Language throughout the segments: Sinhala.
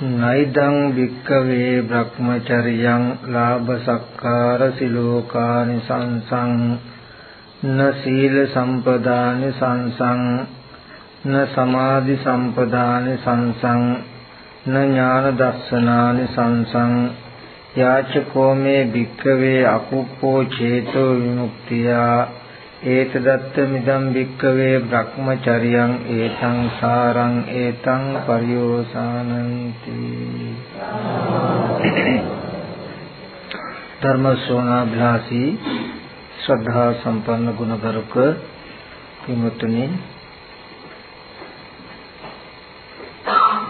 නයිදං වික්කවේ බ්‍රහ්මචරියං ලාභ සක්කාර සිලෝකානි සංසං න සීල සම්පදානි සංසං න සමාධි සම්පදානි සංසං න ඥාන දස්සනානි සංසං යාචකෝ මේ භික්කවේ අකුප්පෝ චේතෝ විමුක්තියා ඒතදත්ත මිදම් වික්කවේ බ්‍රහ්මචරියං ඒතං සාරං ඒතං පරියෝසානಂತಿ ධර්ම ශ්‍රවණාභ්‍යාසී ශ්‍රද්ධා සම්පන්න ගුණගරුක පින්වත්නි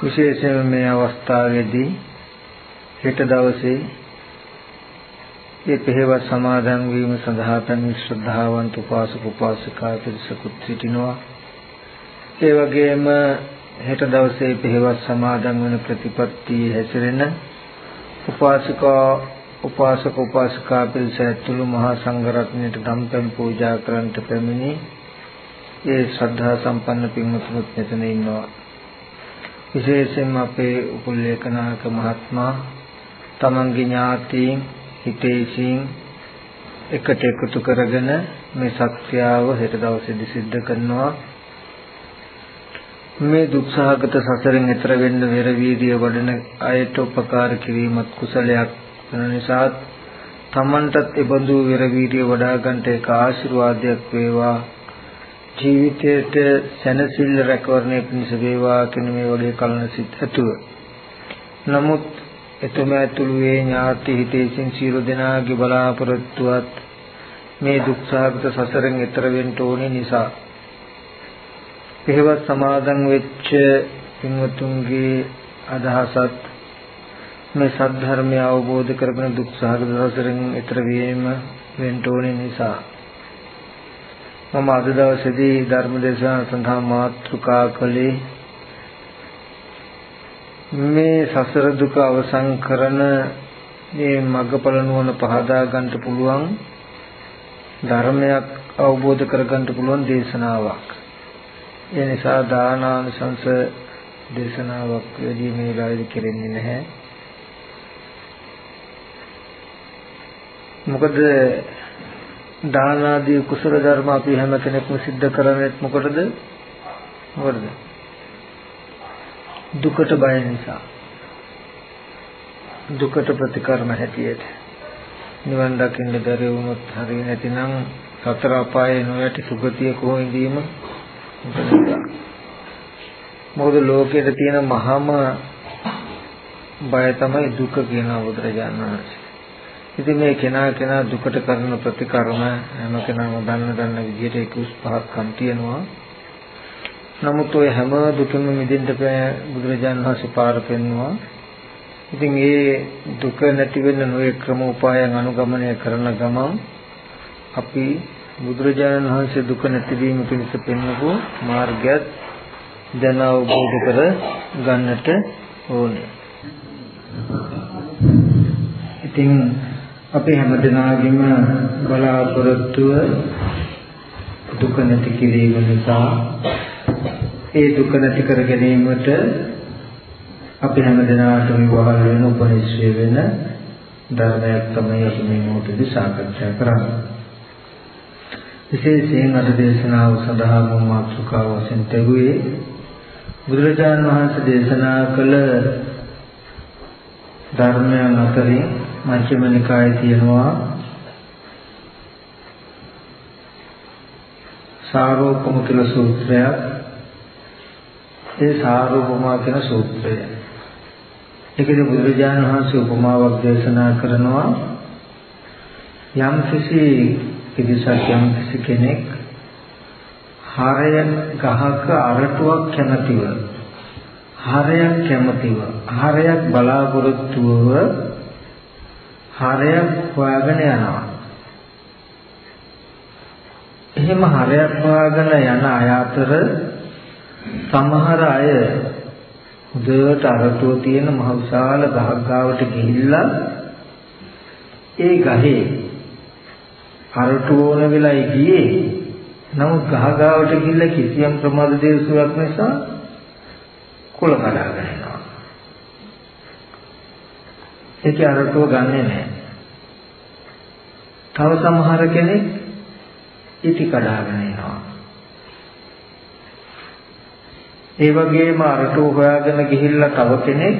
විශේෂයෙන් මේ අවස්ථාවේදී හෙට දවසේ ඒ පෙරවස් සමාදන් වීම සඳහා පැමිණ ශ්‍රද්ධාවන්ත උපාසක උපාසිකා පිරිසකුත් සිටිනවා. ඒ වගේම හෙට දවසේ පෙරවස් සමාදන් වන ප්‍රතිපත්තියේ හැසිරෙන උපාසිකා උපාසක උපාසිකා පිරිස ඇතුළු මහා සංඝරත්නයට ධම්පෙන් පූජා කරන්නට පැමිණි ඒ ශ්‍රද්ධා සම්පන්න පින්වතුන්ත් මෙතන ඉන්නවා. විශේෂයෙන්ම අපේ උපුල්ලේඛනායක මහත්මයා තමන්ගේ ඥාතීන් හිතේසින් එකට එකතු කරගෙන මේ සත්‍යාව හෙට දවසේදී සිද්ධ කරනවා. මේ දුක්සහගත සසරෙන් එතර වෙන්න වෙර වීර්ය වඩන අයට උපකාර කිරීමත් කුසලයක් වෙන නිසා තමන්ටත් එබඳු වෙර වීර්ය වඩා ගන්නට ඒක ආශිර්වාදයක් වේවා. ජීවිතයට සැනසෙල්ල රැකවරණය පිණිස වේවා කියන මේ වගේ කලන සිත් ඇතුව. නමුත් එතුම ඇතුළු වේ ඥාති හිතේසින් සියලු දෙනාගේ බලාපොරොත්තුවත් මේ දුක්සහගත සසරෙන් එතර වෙන්න ඕනේ නිසා. එහෙවත් සමාදන් වෙච්ච පින්වතුන්ගේ අදහසත් මේ සද්ධර්මය අවබෝධ කරගෙන දුක්සහගත සසරෙන් එතර වීම වෙන්න ඕනේ නිසා. මම අද දවසේදී ධර්ම දේශනාව සඳහා මාතෘකා කළේ මේ සසර දුක අවසන් කරන මේ මග්ගඵල නුවණ පහදා ගන්නට පුළුවන් ධර්මයක් අවබෝධ කර ගන්නට පුළුවන් දේශනාවක්. ඒ නිසා දානානුසංස දේශනාවක් වැඩි මේ වෙලාවේදී කෙරෙන්නේ නැහැ. මොකද දාන ආදී කුසල ධර්ම අපි හැම කෙනෙක්ම සිද්ධ කරන්නේ මොකටද? මොකටද? දුකට බය නිසා දුකට ප්‍රතිකර්ම හැටියට නිවන් දකින්න බැරි වුණොත් හරිය නැතිනම් සතර අපායේ නොයටි සුගතිය කොහොමදීම මොකද ලෝකයේ තියෙන මහාම බය තමයි දුක කියන බුදුරජාණන් වහන්සේ. ඉතින් මේ කෙනා කෙනා දුකට කරන ප්‍රතිකර්ම හැම කෙනාම දන්න දන්න විදිහට 25ක් කම් තියෙනවා. නමුත් ඔය හැම දුකම මිදෙන්න බුදුරජාණන් වහන්සේ පාර පෙන්වුවා. ඉතින් ඒ දුක නැති වෙන්න නොයේ ක්‍රම උපායන් අනුගමනය කරන ගමන් අපි බුදුරජාණන් වහන්සේ දුක නැතිවීම පිණිස පෙන්වපු මාර්ගයත් දැන අවබෝධ කර ගන්නට ඕනේ. ඉතින් අපි හැමදෙනාගේම බලාපොරොත්තුව දුක නැති කිරීම නිසා ඒ දුක නැති කර ගැනීමට අපි හැමදෙනාටම වහල් වෙන උපනිශ්‍රේ වෙන ධර්මයක් තමයි අපි මේ මොහොතේදී සාකච්ඡා කරන්නේ. විශේෂයෙන් අද දේශනාව සඳහා මම මාතෘකාව වශයෙන් තැබුවේ බුදුරජාණන් වහන්සේ දේශනා කළ ධර්මයන් අතරින් මජ්ක්‍ධිම නිකායේ තියෙනවා සාරෝපම කියලා සූත්‍රයක් ඒ සාරෝපමා කියන සූත්‍රය. ඒකේ බුදුරජාණන් වහන්සේ උපමාවක් දේශනා කරනවා යම් කිසි පිරිසක් යම් කිසි කෙනෙක් හරය ගහක අරටුවක් කැමතිව හරයක් කැමතිව හරයක් බලාපොරොත්තුව හරයක් හොයාගෙන යනවා. එහෙම හරයක් හොයාගෙන යන අය අතර සමහර අය හොඳට අරටුව තියෙන මහ විශාල ගහක් ගාවට ගිහිල්ලා ඒ ගහේ අරටුව ඕන වෙලයි ගියේ. නමුත් ගහ ගාවට ගිහිල්ලා කිසියම් ප්‍රමාද දේශයක් නිසා කුල කඩාගෙන යනවා ඒකේ අරටුව ගන්නෙ නැහැ තව සමහර කෙනෙක් ඉති කඩාගෙන යනවා ඒ වගේම අරටුව හොයාගෙන ගිහිල්ලා තව කෙනෙක්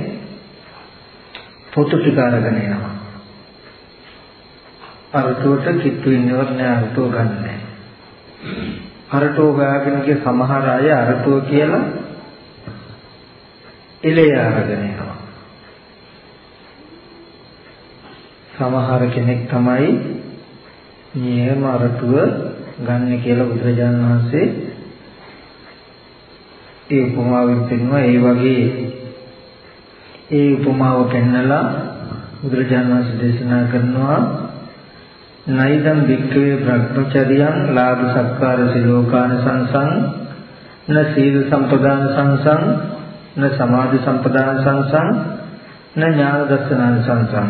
පොතු ටික අරගෙන එනවා. අරටුවට කිට්ටු ඉන්නවත් නෑ අරටුව ගන්නෑ. අරටුව හොයාගෙන ගිය සමහර අය අරටුව කියලා එලේ අරගෙන එනවා. සමහර කෙනෙක් තමයි නියම අරටුව ගන්න කියලා බුදුරජාණන් වහන්සේ ඒ උපමාවෙන් පෙන්වනවා ඒ වගේ ඒ උපමාව පෙන්නලා බුදුරජාණන් වහන්සේ දේශනා කරනවා නයිදම් වික්‍රේ භ්‍රමචරියං ලාභ සක්කාර සිලෝකාන සංසං න සීල සම්පදාන සංසං න සමාධි සම්පදාන සංසං න ඥාන දර්ශනාන සංසං.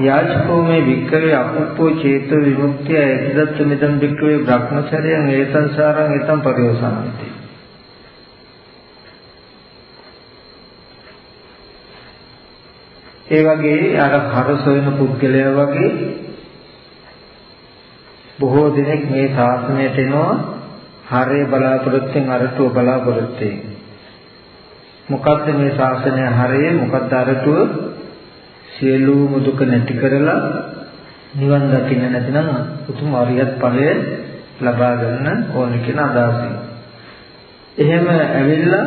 යාචකෝ මේ වික්‍රේ අපුප්පෝ චේතෝ විමුක්තිය එදත්ත මෙදම් වික්‍රේ භ්‍රමචරියං ඒ සංසාරං එතම් පරිවසනන්ති ඒ වගේ අර හරස වෙන පුද්ගලයා වගේ බොහෝ දෙනෙක් මේ ශාසනයට එනවා හරය බලාපොරොත්තුෙන් අරටුව බලාපොරොත්තුෙන් මොකද්ද මේ ශාසනය හරය? මොකද්ද අරටුව? සියලුම දුක නැති කරලා නිවන් දකින්න නැතිනම් උතුම් අරියත් ඵලය ලබා ගන්න ඕන කියන අදහසින්. එහෙම ඇවිල්ලා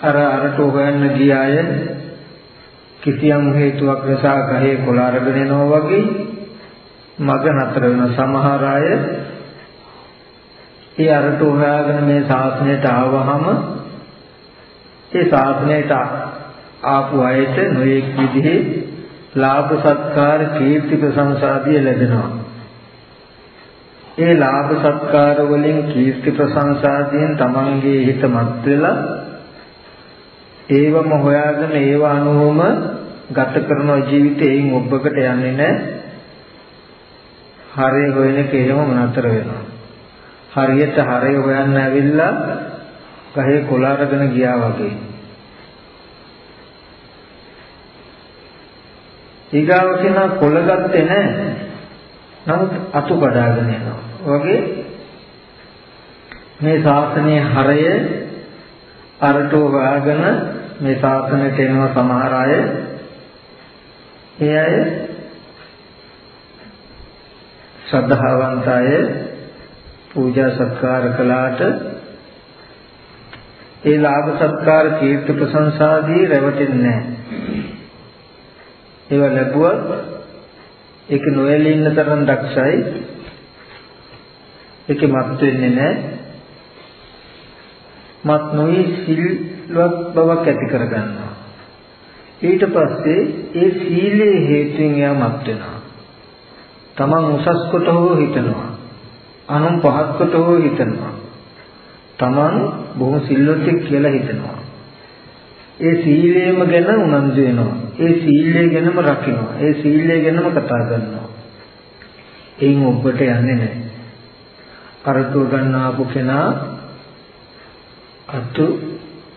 අර අරටුව හොයන්න ගිය අය කිසියම් හේතුවක් නිසා ගහේ කොළ අරගෙන යනවා වගේ මග නතර වෙන සමහර අය ඒ අරට හොයාගෙන මේ ශාසනයට ආවහම ඒ ශාසනයට ආපු අයට නොයෙක් විදිහේ ලාභ සත්කාර කීර්ති ප්‍රශංසාදිය ලැබෙනවා. ඒ ලාභ සත්කාර වලින් කීර්ති ප්‍රශංසාදියෙන් තමන්ගේ හිත මත් වෙලා ඒවම හොයාගෙන ඒව අනුවම ගත කරන ජීවිතයෙන් ඔබකට යන්නේ නැහැ. හරය හොයන කේමම නතර වෙනවා. හරියට හරය හොයන්න ඇවිල්ලා ගහේ කොළ අරගෙන ගියා වගේ. ඊගාව කෙනා කොළ ගත්තේ නැහැ. නමුත් අතු කඩාගෙන යනවා. වගේ මේ ශාසනයේ හරය අරටෝ හොයාගෙන මේ ශාසනයට එනවා සමහර අය. ඒ අය ශ්‍රද්ධාවන්ත අය පූජා සත්කාර කළාට ඒ ලාභ සත්කාර කීර්ති ප්‍රශංසාදී රැවටෙන්නේ නැහැ. ඒව ලැබුවත් ඒක නොයලී ඉන්න තරම් දක්ෂයි. ඒකේ මත් වෙන්නේ නැහැ. මත් නොවි සිල්වත් බවක් ඇති කරගන්නවා. ඊට පස්සේ ඒ සීලයේ හේතුවෙන් එයා මත් වෙනවා. තමන් උසස් කොට හෝ හිතනවා. අනුන් පහත් කොට හෝ හිතනවා. තමන් බොහොම සිල්වත්ෙක් කියලා හිතනවා. ඒ සීලයම ගැන උනන්දු වෙනවා. ඒ සීලය ගැනම රකින්නවා. ඒ සීලය ගැනම කතා කරනවා. එයින් ඔබට යන්නේ නැහැ. කරටුව ගන්න ආපු කෙනා අතු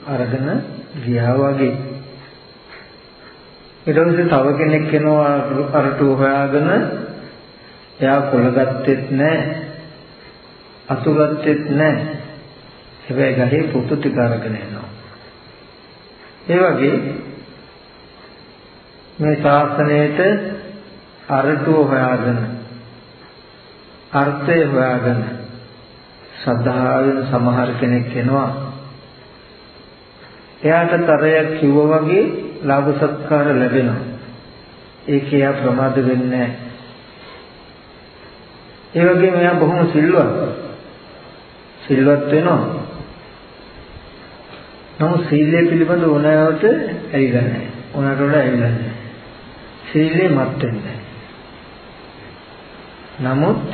අරගෙන ගියා වගේ. ඊට පස්සේ තව කෙනෙක් එනවා අරටු හොයාගෙන එයා කොළ ගත්තෙත් නැහැ. අතු ගත්තෙත් නැහැ. හැබැයි ගහේ පුතු ටික අරගෙන එනවා. ඒ වගේ මේ ශාසනයේට අරටුව හොයාගෙන අර්ථය හොයාගෙන ශ්‍රද්ධාවෙන් සමහර කෙනෙක් එනවා එයාට තරයක් කිව්වා වගේ ලාභ සත්කාර ලැබෙනවා. ඒක එයා ප්‍රමාද වෙන්නේ නැහැ. ඒ වගේම එයා බොහොම සිල්වත්. සිල්වත් වෙනවා. නමුත් සීලය පිළිබඳ ඕනෑවට ඇවිල්ලා නැහැ. ඕනෑට වඩා ඇවිල්ලා නැහැ. සීලේ මත් වෙන්නේ නැහැ. නමුත්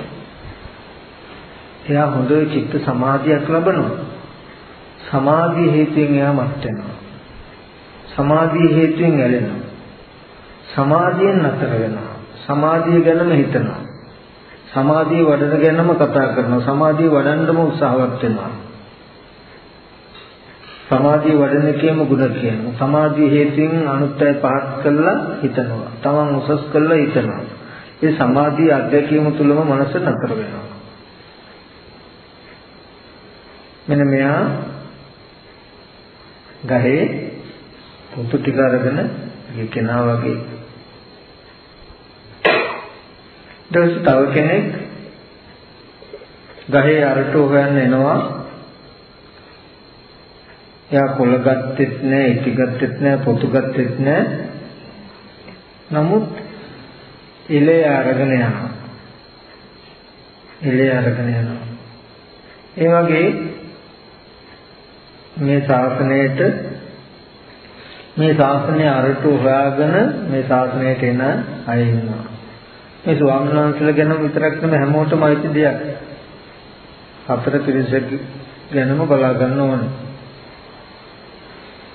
එයා හොඳ චිත්ත සමාධියක් ලබනවා. සමාධිය හේතුවෙන් එයා මත් වෙනවා. සමාධිය හේතුවෙන් ඇලෙනවා. සමාධියෙන් නතර වෙනවා. සමාධිය ගැනම හිතනවා. සමාධිය වඩන ගැනම කතා කරනවා. සමාධිය වඩන්නම උත්සාහවත් වෙනවා. සමාධිය වඩන එකේම ගුණ කියනවා. සමාධිය හේතුවෙන් අනුත්ය පහත් කළා හිතනවා. තමන් උසස් කළා හිතනවා. ඒ සමාධිය අධ්‍යක්ීම තුලම මනස නතර වෙනවා. මෙන්න මෙයා ගහේ පුතු ටික අරගෙන කෙනා වගේ. ඊට තව කෙනෙක් ගහේ අරටු හොයන්න එනවා. එයා කොළ ගත්තෙත් නෑ ඉටි ගත්තෙත් නෑ පොතු ගත්තෙත් නෑ. නමුත් ඉලේ අරගෙන යනවා. ඉලේ අරගෙන යනවා. ඒ වගේ මේ ශාසනයට මේ ශාසනය අරටු හොයාගෙන මේ ශාසනයට එන අය ඉන්නවා මේ ස්වාමීන් වහන්සේලා ගැන විතරක් නෙමෙයි හැමෝටම අයිති දෙයක්. හතර පිරිසක් ගැනම බලා ගන්න ඕනේ.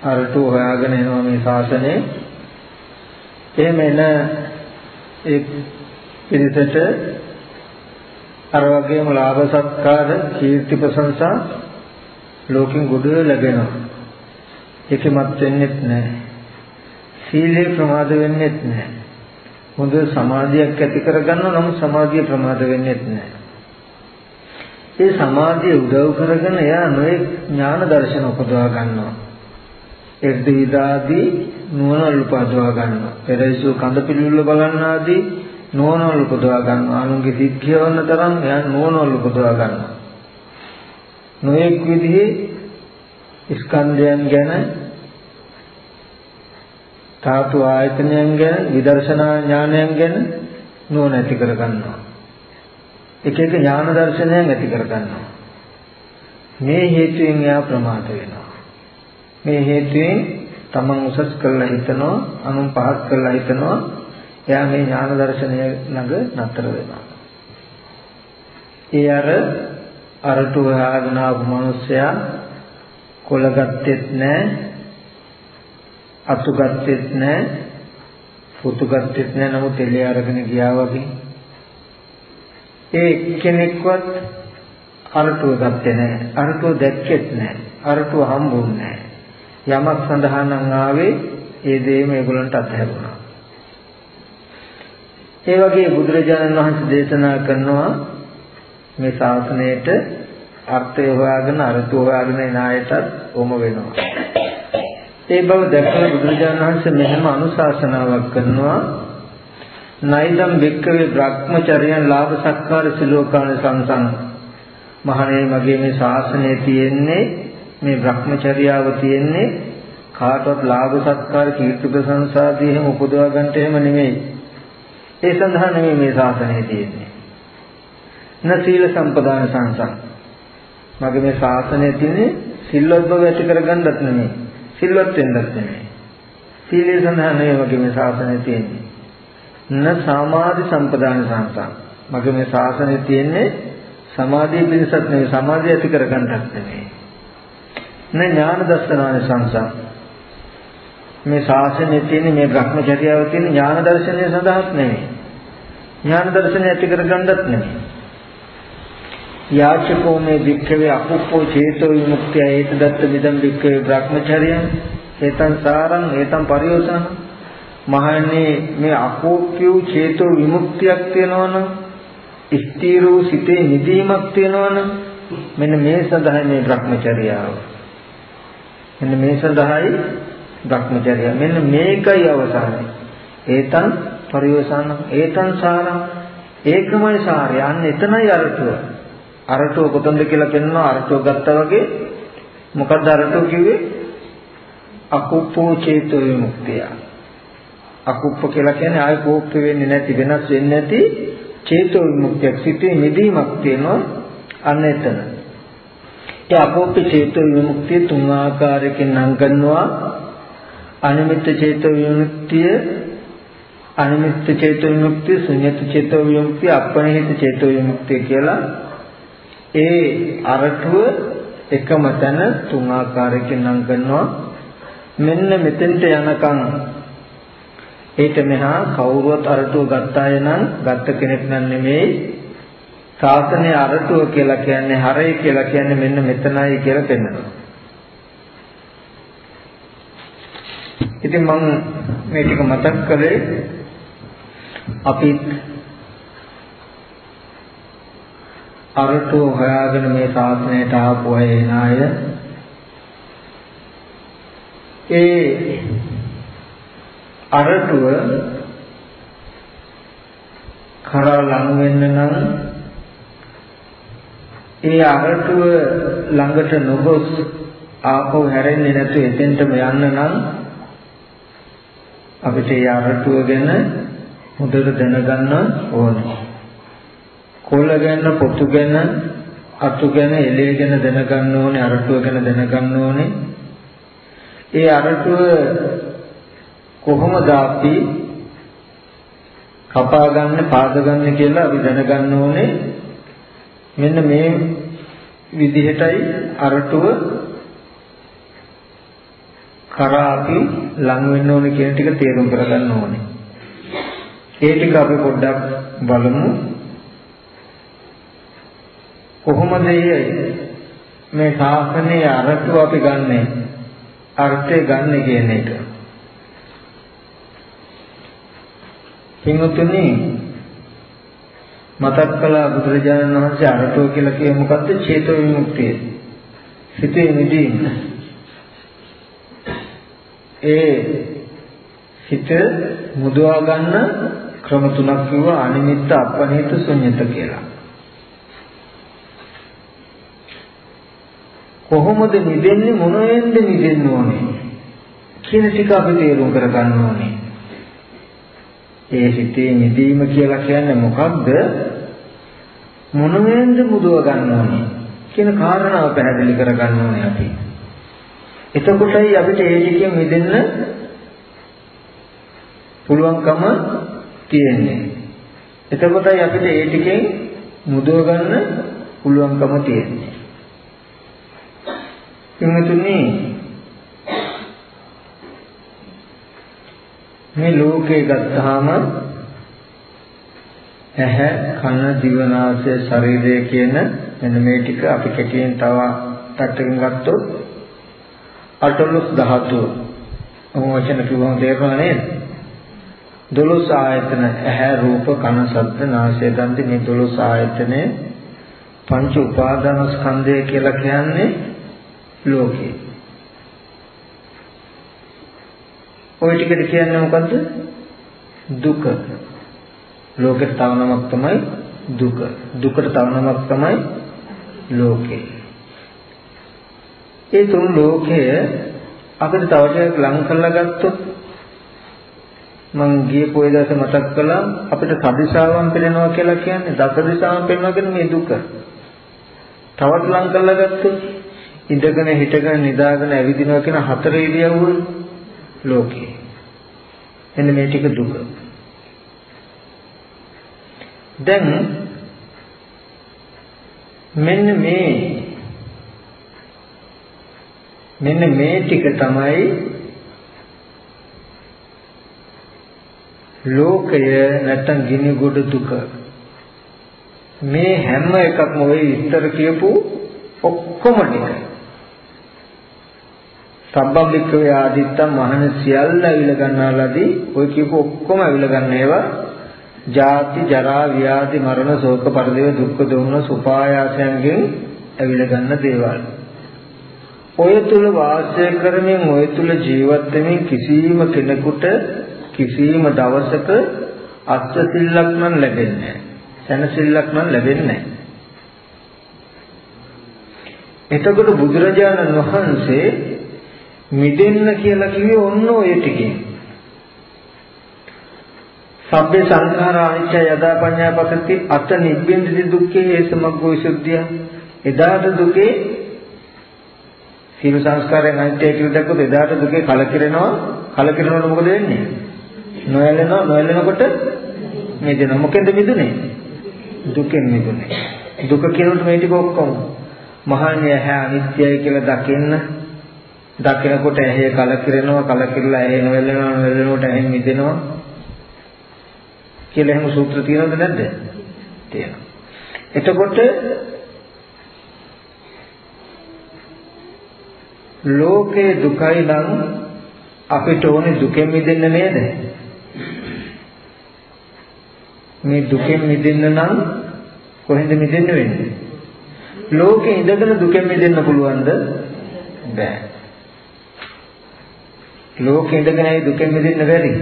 අරටු හොයාගෙන එනවා මේ ශාසනයේ. එහෙම එන ඒ පිරිසට අර වගේම ලාභ සත්කාර කීර්ති ප්‍රශංසා ලෝකෙන් ගොඩ ලැබෙනවා. ඒකෙමත් වෙන්නේත් නැහැ. සීලේ ප්‍රමාද වෙන්නේත් නැහැ. හොඳ සමාධියක් ඇති කරගන්නවා නමුත් සමාධිය ප්‍රමාද වෙන්නේ නැහැ. ඒ සමාධිය උදව් කරගෙන එයා නොයේ ඥාන දර්ශන උපදවා ගන්නවා. එර්ධිදාදී නුවණ උපදවා ගන්නවා. පෙරයිසු කඳ පිළිවිල බලන්න ආදී නුවණ උපදවා ගන්නවා. අනුන්ගේ සිද්ධියවන්න තරම් එයා නුවණ උපදවා ගන්නවා. නොයෙක් විදිහේ ස්කන්ධයන් ගැන ධාතු ආයතනයන් ගැන විදර්ශනා ඥානයන් ගැන නුවණ ඇති කර ගන්නවා. එක එක ඥාන දර්ශනයන් ඇති කර ගන්නවා. මේ හේතුවෙන් එයා ප්‍රමාද වෙනවා. මේ හේතුවෙන් තමන් උසස් කරලා හිතනවා, අනුන් පහත් කරලා හිතනවා. එයා මේ ඥාන දර්ශනය ළඟ නතර වෙනවා. ඒ අර අරටු හොයාගෙන ආපු මිනිස්සයා කොලගත්තෙත් නැහැ අතු ගත්තෙත් නැහැ පුතු ගත්තෙත් නැහැ නමුත් එළිය අරගෙන ගියා වගේ. ඒ කෙනෙක්වත් අරටුව ගත්තේ නැහැ අරටුව දැක්කෙත් නැහැ අරටුව හම්බුන්නේ නැහැ යමක් සඳහා නම් ආවේ ඒ දේම ඒගොල්ලන්ට අත්හැරුණා. ඒ වගේ බුදුරජාණන් වහන්සේ දේශනා කරනවා මේ ශාසනයට අර්ථය හොයාගෙන අර්ථය හොයාගෙන එන අයටත් ඕම වෙනවා. ඒ බව දැක්කම බුදුරජාණන් වහන්සේ මෙහෙම අනුශාසනාවක් කරනවා. නයිදම් වික්කවේ භ්‍රමචර්යයන් ලාභ සත්කාර සිලෝකාන සංසං. මහණේ මගේ මේ ශාසනය තියෙන්නේ මේ භ්‍රමචර්යාව තියෙන්නේ කාටවත් ලාභ සත්කාර කීර්ති ප්‍රශංසාදී එහෙම උපදවා ගන්නට එහෙම නෙමෙයි. ඒ සඳහා නෙමෙයි මේ ශාසනය තියෙන්නේ. න සීල සම්පදාන සංසං මගේ මේ ශාසනය තියෙන්නේ සිල්වත් බව ඇති කරගන්නත් නෙමෙයි සිල්වත් වෙන්නත් නෙමෙයි. සීලය සඳහා නෙවෙයි මගේ මේ ශාසනය තියෙන්නේ. න සමාධි සම්පදාන සංසං. මගේ මේ ශාසනය තියෙන්නේ සමාධිය පිණිසත් නෙවෙයි සමාධිය ඇති කරගන්නත් නෙමෙයි. න ඥාන දර්ශනාන සංසං. මේ ශාසනයේ තියෙන මේ භ්‍රමචර්යාව තියෙන ඥාන දර්ශනය සඳහාත් නෙමෙයි. ඥාන දර්ශනය ඇති කරගන්නත් නෙමෙයි. යාචකෝ මේ වික්ඛවේ අකුප්පෝ චේතෝ විමුක්තිය හේත දත්ත මිදම් වික්ඛවේ භ්‍රමචර්යං ඒතං සාරං ඒතං පරියෝසන. මහන්නේ මේ අකෝප්පියු චේතෝ විමුක්තියක් තියෙනවනම් ස්ථීරෝ සිතේ නිදීමක් තියෙනවනම් මෙන්න මේ සඳහා මේ භ්‍රමචර්යාව මෙන්න මේ සඳහායි භ්‍රමචර්යය මෙන්න මේකයි අවසානය. ඒතං පරියෝසන ඒතං සාරං. ඒකමයි සාරය. අන්න එතනයි අරතුව අරටුව කොතනද කියලා පෙන්වනවා අරටුව ගත්තා වගේ. මොකද්ද අරටුව කිව්වේ? අකුප්පෝ චේතෝ විමුක්තිය. අකුප්ප කියලා කියන්නේ ආය කෝප්ප වෙන්නේ නැති වෙනස් වෙන්නේ නැති චේතෝ විමුක්තියක් සිටේ නිදීමක් තියෙනවා අන්න එතන. ඒ අකුප්ප චේතෝ විමුක්තිය තුන් ආකාරයකින් නම් කරනවා. අනිමිත්ත චේතෝ විමුක්තිය අනිමිත්ත චේතෝ විමුක්තිය, ශුන්‍යත චේතෝ විමුක්තිය, අපනිහිත චේතෝ විමුක්තිය කියලා ඒ අරටුව එකම තැන තුන් ආකාරයකින් නම් කරනවා. මෙන්න මෙතෙන්ට යනකම් ඊට මෙහා කවුරුවත් අරටුව ගත්තාය නම් ගත්ත කෙනෙක් නම් නෙමෙයි. සාසනයේ අරටුව කියලා කියන්නේ හරය කියලා කියන්නේ මෙන්න මෙතනයි කියලා පෙන්වනවා. ඉතින් මම මේ ටික මතක් කළේ අපි අරටුව හොයාගෙන මේ ශාසනයට ආපු අය එන අය ඒ අරටුව කරා ලඟ වෙන්න නම් ඒ අරටුව ළඟට නොගොස් ආපහු හැරෙන්නේ නැතු එතෙන්ටම යන්න නම් අපිට ඒ අරටුව ගැන හොඳට දැනගන්න ඕනේ. කොළ ගැන, පොතු ගැන, අතු ගැන, එළේ ගැන දැනගන්න ඕනේ, අරටුව ගැන දැනගන්න ඕනේ. ඒ අරටුව කොහොමද අපි කපා ගන්න, පාද ගන්න කියලා අපි දැනගන්න ඕනේ. මෙන්න මේ විදිහටයි අරටුව කරා අපි ලං වෙන්න ඕනේ කියන ටික තේරුම් කරගන්න ඕනේ. ඒ ටික අපි පොඩ්ඩක් බලමු. කොහොමද මේ ශාසනයේ අරටුව අපි ගන්නෙ? අර්ථය ගන්න කියන එක. පින්වතුනි මතක් කළා බුදුරජාණන් වහන්සේ අරටුව කියලා කියේ මොකද්ද? චේතෝ විමුක්තිය. සිතේ නිදීම. ඒ හිත මුදවා ගන්න ක්‍රම තුනක් කිව්වා අනිමිත්ත අපනිහිත ශුන්්‍යත කියලා. කොහොමද නිදෙන්නේ මොනෙන්ද නිදෙන්න ඕනේ කියන ටික අපි තේරුම් කරගන්න ඕනේ. ඒ හිතේ නිදීම කියලා කියන්නේ මොකක්ද? මොනෙන්ද මුදව ගන්න ඕනේ කියන කාරණාව පැහැදිලි කරගන්න ඕනේ අපි. එතකොටයි අපිට ඒ ටිකෙන් මිදෙන්න පුළුවන්කම තියෙන්නේ. එතකොටයි අපිට ඒ ටිකෙන් මුදව ගන්න පුළුවන්කම තියෙන්නේ. එමතුනි මේ ලෝකේ ගත්තාම ඇහැ කන දිව නාසය ශරීරය කියන මෙන්න මේ ටික අපි කෙටියෙන් තව පැත්තකින් ගත්තොත් අටලොස් ධාතු ඔහොම වචන කිව්වම තේරෙනව නේද? දොළොස් ආයතන ඇහැ රූප කන ශබ්ද නාසය ගන්ධ මේ දොළොස් ආයතනේ පංච උපාදාන ස්කන්ධය කියලා කියන්නේ ලෝකේ. ওই ටිකට කියන්නේ මොකද්ද? දුක. ලෝකෙට තව නමක් තමයි දුක. දුකට තව නමක් තමයි ලෝකේ. ඒ තුන් ලෝකය අපිට තව ටිකක් ලං කරලා ගත්තොත් මං ගිය පොය දවසේ මතක් කළා අපිට සදිසාවන් පෙනෙනවා කියලා කියන්නේ දසදිසාවන් පෙනෙනවා කියන්නේ මේ දුක. තවත් ලං කරලා ගත්තොත් ඉඳගෙන හිටගෙන නිදාගෙන ඇවිදිනවා කියන හතර ඉරියව්ව ලෝකේ. එන්න මේ ටික දුක. දැන් මෙන්න මේ මෙන්න මේ ටික තමයි ලෝකය නැත්තම් ගිනි ගොඩ දුක මේ හැම එකක්ම ඔය විස්තර කියපු ඔක්කොම ටික සබ්බම්බික්කවේ ආදිත්තම් මහණ සියල්ල අවිල ගන්නාලාදී ඔය කියපු ඔක්කොම අවිල ගන්න ඒවා ජාති ජරා ව්‍යාධි මරණ ශෝක පරිදේව දුක්ඛ දෝමන සුපායාසයන්ගෙන් අවිල ගන්න දේවල් ඔය තුල වාසය කරමින් ඔය තුල ජීවත් වෙමින් කිසිම කෙනෙකුට කිසිම දවසක අත්සිල්ලක් නම් ලැබෙන්නේ නැහැ. සැනසෙල්ලක් නම් ලැබෙන්නේ නැහැ. එතකොට බුදුරජාණන් වහන්සේ මිදෙන්න කියලා කිව්වේ ඔන්න ඔය ටිකෙන්. සබ්බේ සංඛාරා අනිච්චය යදා පඤ්ඤාපකති අත නිබ්බින්දති දුක්ඛේ හේසමග්ගෝ විසුද්ධිය. එදාට දුකේ සීල සංස්කාරයෙන් අනිත්‍ය කියලා දැක්කොත් එදාට දුකේ කලකිරෙනවා. කලකිරෙනකොට මොකද වෙන්නේ? නොයැලෙනවා නොයැලෙනකොට මිදෙනවා. මොකෙන්ද මිදුනේ? දුකෙන් මිදුනේ. දුක කියනකොට මේ ටික ඔක්කොම මහාන්‍ය ඇහැ අනිත්‍යයි කියලා දකින්න දකිනකොට ඇහි කලකිරෙනවා කලකිරලා ඇහි නොවැළෙනවා නොවැළෙනකොට ඇහි මිදෙනවා කියලා එහෙම සූත්‍ර තියෙනවද නැද්ද? තියෙනවා. එතකොට ලෝකේ දුකයි නම් අපිට ඕනේ දුකෙන් මිදෙන්න නේද? මේ දුකෙන් මිදෙන්න නම් කොහෙන්ද මිදෙන්න වෙන්නේ? ලෝකේ ඉඳගෙන දුකෙන් මිදෙන්න පුළුවන්ද? බෑ. ලෝකේ ඉඳගෙන දුකෙන් මිදෙන්න බැරි.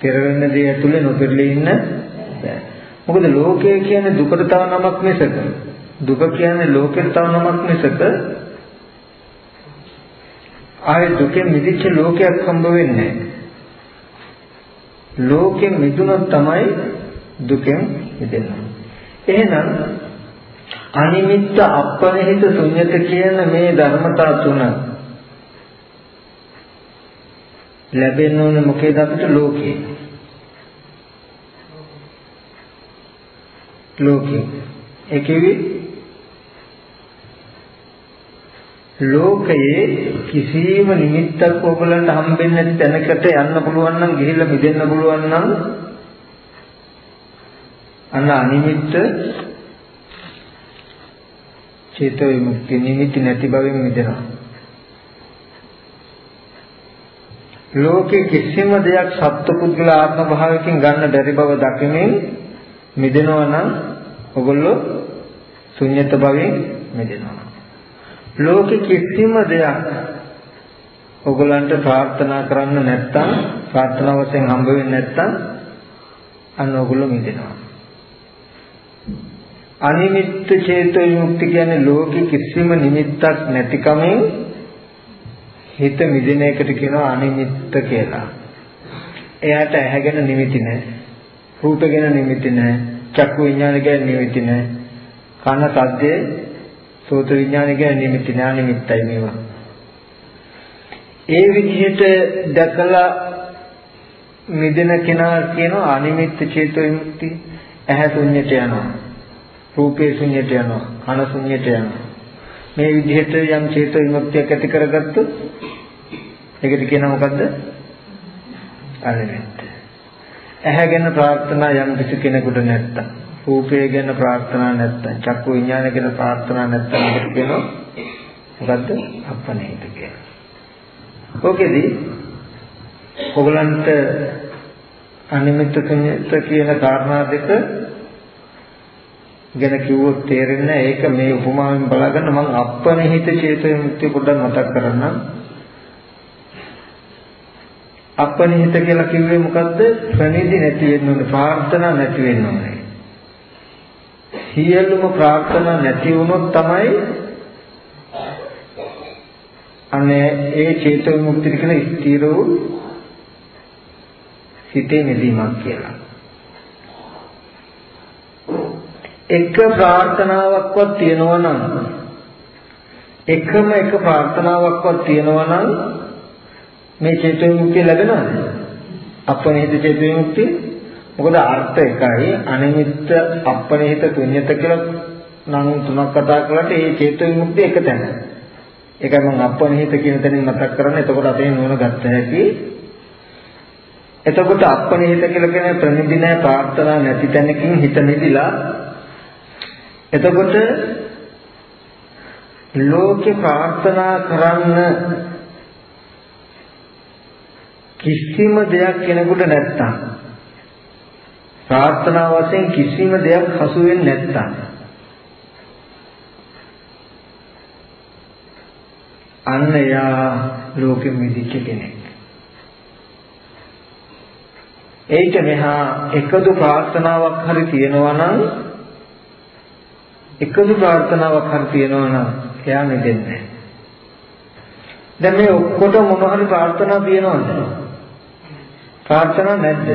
පෙරවෙන දේ ඇතුලේ නොපෙරළී ඉන්න බෑ. මොකද ලෝකය කියන්නේ දුකට තව නමක් මිසක දුක කියන්නේ ලෝකෙට තව නමක් මිසක ආයේ දුකෙන් මිදිච්ච ලෝකයක් හම්බ වෙන්නේ ලෝකෙන් මිදුණොත් තමයි දුකෙන් මිදෙන්නේ. එහෙනම් අනිමිත්ත අපනිහිත ශුන්්‍යත කියන මේ ධර්මතා තුන ලැබෙන්න ඕනේ මොකේද අපිට? ලෝකේ. ලෝකේ. ඒකෙවි ලෝකයේ කිසිම නිමිත්තක් ඔයගලන්ට හම්බෙන්නේ නැති තැනකට යන්න පුළුවන් නම් ගිහිල්ලා මිදෙන්න පුළුවන් නම් අන්න අනිමිත්ත චේතෝ විමුක්ති නිමිති නැති බවෙන් මිදෙනවා ලෝකේ කිසිම දෙයක් සත්පුද්ගල ආත්ම භාවයකින් ගන්න බැරි බව දකිමින් මිදෙනවා නම් ඔගොල්ලෝ ශුන්්‍යත භවෙන් මිදෙනවා. ලෝකෙ කිසිම දෙයක් ඔගලන්ට ප්‍රාර්ථනා කරන්න නැත්තම් ප්‍රාර්ථනා වශයෙන් හම්බ වෙන්නේ නැත්තම් අන්න ඔගොල්ලෝ මිදෙනවා. අනිමිත්ත චේතෝ විමුක්ති කියන්නේ ලෝකෙ කිසිම නිමිත්තක් නැතිකමෙන් හිත මිදෙන එකට කියනවා අනිමිත්ත කියලා. එයාට ඇහැගෙන නිමිති නැහැ. රූප ගැන නිමිති නැහැ. චක්කු විඥාන ගැන නිමිති නැහැ. කන සද්දේ සෝත විඥාන ගැන නිමිති නැහැ. නිමිත්තයි මේවා. ඒ විදිහට දැකලා මිදෙන කෙනා කියනවා අනිමිත්ත චේතෝ විමුක්ති. ඇහැ ශුන්‍යයට යනවා. රූපේ ශුන්‍යයට යනවා. කන ශුන්‍යයට යනවා. මේ විදිහට යම් චේතෝ විමුක්තියක් ඇති කරගත්තොත් ඒකට කියනවා මොකද්ද? අනිමිත්ත. ඇහැ ගැන ප්‍රාර්ථනා යම් කිසි කෙනෙකුට නැත්තම් රූපය ගැන ප්‍රාර්ථනා නැත්තම් චක්කු විඥාන ගැන ප්‍රාර්ථනා නැත්තම් අපිට කියනවා මොකද්ද අපනේත කියලා. ඕකෙදි ඔයගලන්ට අනිමිත්ත කුඤ්ඤත කියන කාරණා දෙක ගැන කිව්වොත් තේරෙන්නේ ඒක මේ උපමාවෙන් බලාගන්න මම අපනහිත චේතෝ මුක්තිය පොඩ්ඩක් මතක් කරන්නම්. අපනිහිත කියලා කිව්වේ මොකද්ද? ප්‍රණීති නැති වෙන්න ඕනේ, ප්‍රාර්ථනා නැති වෙන්න ඕනේ. සියලුම ප්‍රාර්ථනා නැති වුණොත් තමයි අනේ ඒ චේතෝ විමුක්තිය කියන ස්ථිර වූ හිතේ නිදීමක් කියලා. එක ප්‍රාර්ථනාවක්වත් තියෙනවා නම් එකම එක ප්‍රාර්ථනාවක්වත් තියෙනවා නම් මේ චේතෝ විමුක්තිය ලැබෙනවද? අපනිහිත චේතෝ විමුක්තිය. මොකද අර්ථ එකයි අනිමිත්ත අපනිහිත ශුන්්‍යත කියලා නම් තුනක් කතා කරලා ඒ චේතෝ විමුක්තිය එක තැන. ඒකයි මම අපනිහිත කියන තැනින් මතක් කරන්නේ. එතකොට අපේ නුවණ ගත්ත හැකි. එතකොට අපනිහිත කියලා කියන්නේ ප්‍රනිදි නැහැ ප්‍රාර්ථනා නැති තැනකින් හිත නිදිලා එතකොට ලෝකේ ප්‍රාර්ථනා කරන්න කිසිම දෙයක් කෙනෙකුට නැත්තම් ප්‍රාර්ථනා වශයෙන් කිසිම දෙයක් හසු වෙන්නේ නැත්තම් අන්න යා ලෝකෙ මිදිච්ච කෙනෙක්. ඒක මෙහා එකදු ප්‍රාර්ථනාවක් හරි තියෙනවා නම් එකදු ප්‍රාර්ථනාවක් හරි තියෙනවා නම් එයා නිදෙන්නේ නැහැ. දැන් මේ ඔක්කොට මොන හරි ප්‍රාර්ථනා තියෙනවද? ප්‍රාර්ථනා නැද්ද?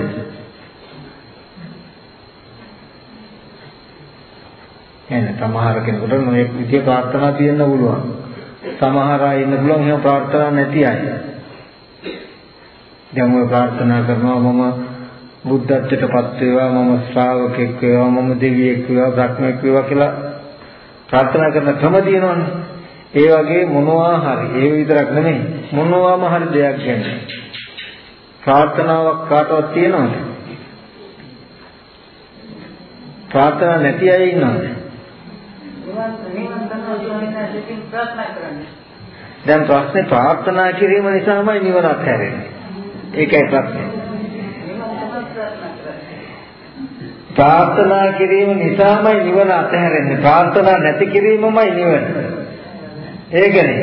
එහෙනම් සමහර කෙනෙකුට නොයෙක් විදිය ප්‍රාර්ථනා තියෙන්න පුළුවන්. සමහර අය ඉන්න පුළුවන් එහෙම ප්‍රාර්ථනා නැති අය. දැන් ඔය ප්‍රාර්ථනා කරනවා මම බුද්ධත්වයටපත් වේවා මම ශ්‍රාවකෙක් වේවා මම දෙවියෙක් වේවා බ්‍රහ්මෙක් වේවා කියලා ප්‍රාර්ථනා කරන ක්‍රම තියෙනවනේ. ඒ වගේ මොනවා හරි ඒ විතරක් නෙමෙයි මොනවාම හරි දෙයක් ගැන ප්‍රාර්ථනාවක් කාටවත් තියෙනවද? ප්‍රාර්ථනා නැති අය ඉන්නවද? දැන් ප්‍රශ්නේ ප්‍රාර්ථනා කිරීම නිසාමයි නිවන අත්හැරෙන්නේ. ඒකයි ප්‍රශ්නේ. ප්‍රාර්ථනා කිරීම නිසාමයි නිවන අත්හැරෙන්නේ. ප්‍රාර්ථනා නැති කිරීමමයි නිවන. ඒකනේ.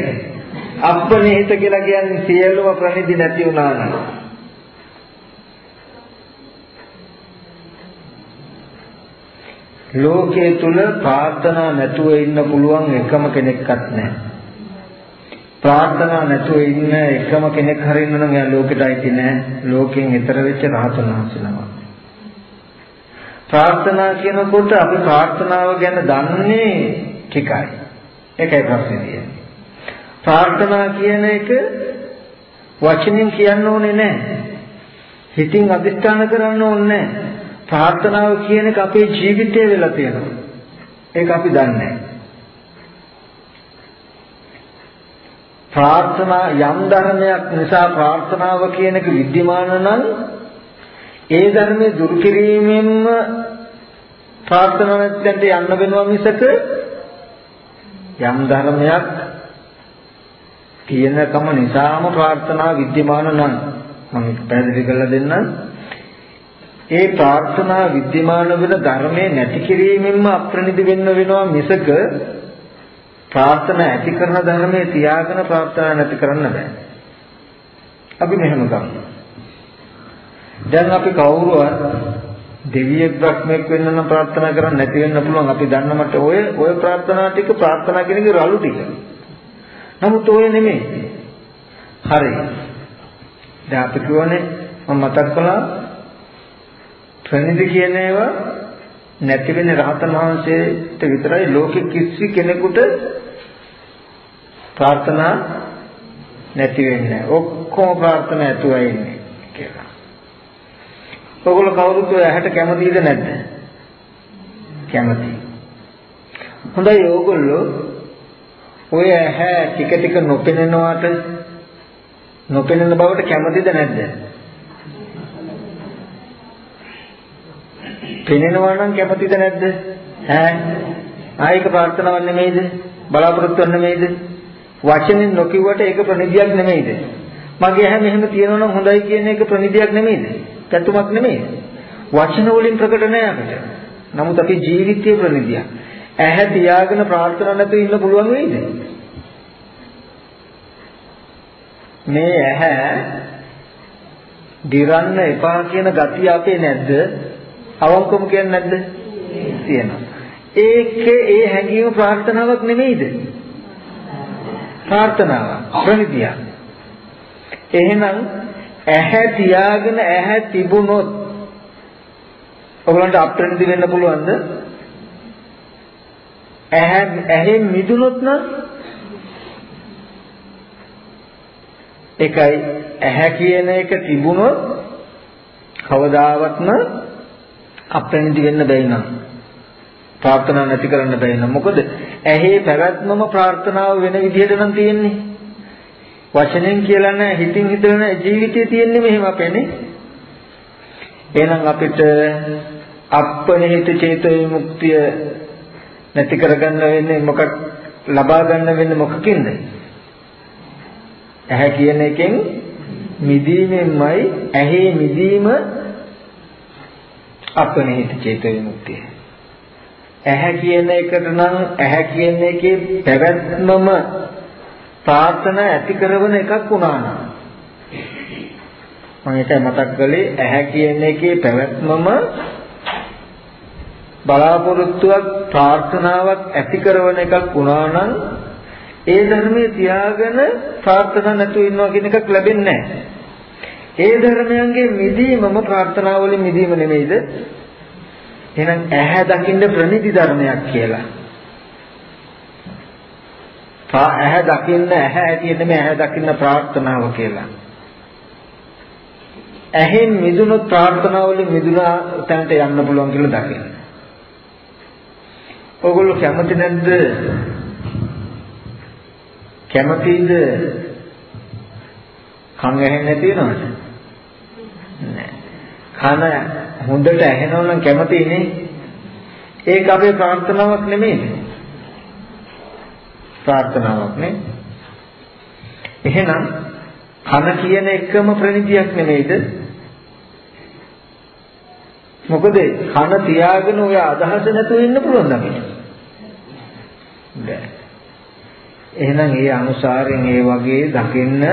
අප්‍රණිහිත කියලා කියන්නේ සියලුම ප්‍රනිදි නැති වුණා නම්. ලෝකයේ තුල ප්‍රාර්ථනා නැතුව ඉන්න පුළුවන් එකම කෙනෙක්වත් නැහැ. ප්‍රාර්ථනා නැතුව ඉන්න එකම කෙනෙක් හරින්න නම් එයා ලෝකෙට අයිති නැහැ. ලෝකෙන් ඈතර වෙච්ච රහතන් වහන්සේනම. ප්‍රාර්ථනා කියනකොට අපි ප්‍රාර්ථනාව ගැන දන්නේ ටිකයි. ඒකයි ප්‍රශ්නේ තියෙන්නේ. ප්‍රාර්ථනා කියන එක වචනින් කියන්න ඕනේ නැහැ. හිතින් අදිස්ථාන කරන්න ඕනේ නැහැ. ප්‍රාර්ථනාව කියන එක අපේ ජීවිතේ වෙලා තියෙනවා. ඒක අපි දන්නේ ප්‍රාර්ථනා යම් ධර්මයක් නිසා ප්‍රාර්ථනාව කියන එක විද්‍යමාන නම් ඒ ධර්මයේ දුරු කිරීමෙන්ම ප්‍රාර්ථනා නැත්නම් යන්න වෙනවා මිසක යම් ධර්මයක් තියෙනකම නිසාම ප්‍රාර්ථනා विद्यमान නම් මම පැහැදිලි කරලා දෙන්නම් ඒ ප්‍රාර්ථනා विद्यमान වෙන ධර්මයේ නැති කිරීමෙන්ම අප්‍රණිත වෙන්න වෙනවා මිසක ප්‍රාර්ථනා ඇති කරන ධර්මයේ තියාගෙන ප්‍රාර්ථනා නැති කරන්න බෑ. අපි මෙහෙම කරමු. දැන් අපි කවුරුවත් දෙවියෙක් බ්‍රහ්මෙක් වෙන්න නම් ප්‍රාර්ථනා කරන්න නැති වෙන්න පුළුවන්. අපි දන්න මට ඔය ඔය ප්‍රාර්ථනා ටික ප්‍රාර්ථනා කියන එක රළු ටික. නමුත් ඔය නෙමෙයි. හරි. දැන් අපි කියවනේ මම මතක් කළා ප්‍රණිදි කියන ඒවා නැති වෙන්නේ රහතන් වහන්සේට විතරයි ලෝකෙ කිසි කෙනෙකුට ප්‍රාර්ථනා නැති වෙන්නේ ඔක්කොම ප්‍රාර්ථනා ඇතුවයි ඉන්නේ කියලා. ඔයගොල්ලෝ කවුරුත් ඔය ඇහැට කැමතිද නැද්ද? කැමති. හොඳයි ඔයගොල්ලෝ ඔය ඇහැ ටික ටික නොපෙනෙනවට නොපෙනෙන බවට කැමතිද නැද්ද? පෙනෙනවා නම් කැමතිද නැද්ද? ඈ ආයික ප්‍රාර්ථනාවක් නෙමෙයිද? බලාපොරොත්තුවක් නෙමෙයිද? වචනෙන් නොකියුවට ඒක ප්‍රනිධියක් නෙමෙයිද? මගේ ඇහැ මෙහෙම තියෙනවා නම් හොඳයි කියන එක ප්‍රනිධියක් නෙමෙයිද? පැතුමක් නෙමෙයිද? වචන වලින් ප්‍රකට නෑ අපිට. නමුත් අපේ ජීවිතයේ ප්‍රනිධියක්. ඇහැ තියාගෙන ප්‍රාර්ථනා නැතුව ඉන්න පුළුවන් වෙයිද? මේ ඇහැ දිරන්න එපා කියන ගතිය අපේ නැද්ද? අවංකවම කියන්නේ නැද්ද? තියෙනවා. ඒකේ ඒ හැඟීම ප්‍රාර්ථනාවක් නෙමෙයිද? ප්‍රාර්ථනාවක් ප්‍රණිතියක්. එහෙනම් ඇහැ තියාගෙන ඇහැ තිබුණොත් ඔයගලන්ට අප්‍රණිති වෙන්න පුළුවන්ද? ඇහැ ඇහෙන් මිදුනොත් නම් එකයි. ඇහැ කියන එක තිබුණොත් කවදාවත්ම අප්‍රණිති වෙන්න බැරි නම් ප්‍රාර්ථනා නැති කරන්න බැරි නම් මොකද? ඇහි පැවැත්මම ප්‍රාර්ථනාව වෙන විදිහට නම් තියෙන්නේ. වචනෙන් කියලා නැහැ හිතින් හිතලා නැහැ ජීවිතේ තියෙන්නේ මෙහෙම අපේනේ එහෙනම් අපිට අප්පනිහිත චේතෝ විමුක්තිය නැති කරගන්න වෙන්නේ මොකක් ලබා ගන්න වෙන්නේ මොකකින්ද ඇහැ කියන එකෙන් මිදීමෙන්මයි ඇහි මිදීම අපනිහිත චේතෝ විමුක්තිය. ඇහැ කියන එකට නම් ඇහැ කියන එකේ පැවැත්මම ප්‍රාර්ථනා ඇති කරන එකක් වුණා නම් මම ඒක මතක් කළේ ඇහැ කියන එකේ පැවැත්මම බලාපොරොත්තුවක් ප්‍රාර්ථනාවක් ඇති කරන එකක් වුණා නම් ඒ ධර්මයේ තියාගෙන ප්‍රාර්ථනා නැතුව ඉන්නවා කියන එකක් ලැබෙන්නේ නැහැ. ඒ ධර්මයන්ගේ මිදීමම ප්‍රාර්ථනාවලින් මිදීම නෙමෙයිද? එහෙනම් ඇහැ දකින්න ප්‍රනිදි ධර්මයක් කියලා. ඇහැ දකින්න ඇහැ ඇටියෙ නෙමෙයි ඇහැ දකින්න ප්‍රාර්ථනාව කියලා. ඇහෙන් මිදුණු ප්‍රාර්ථනාවලින් මිදුණා තැනට යන්න පුළුවන් කියලා දකින්න. ඔයගොල්ලෝ කැමති නැද්ද? කැමතිද? කන් ඇහෙන්නේ නැතිනවද? නෑ. කන හොඳට ඇහෙනවා නම් කැමතිනේ. ඒක අපේ ප්‍රාර්ථනාවක් නෙමෙයි. ප්‍රාර්ථනාවක් නේ. එහෙනම් කන කියන එකම ප්‍රණිතියක් නෙමෙයිද? මොකද කන තියාගෙන ඔය අදහස නැතුව ඉන්න පුළුවන් අපිට. බෑ. එහෙනම් ඒ අනුසාරයෙන් ඒ වගේ දකින්න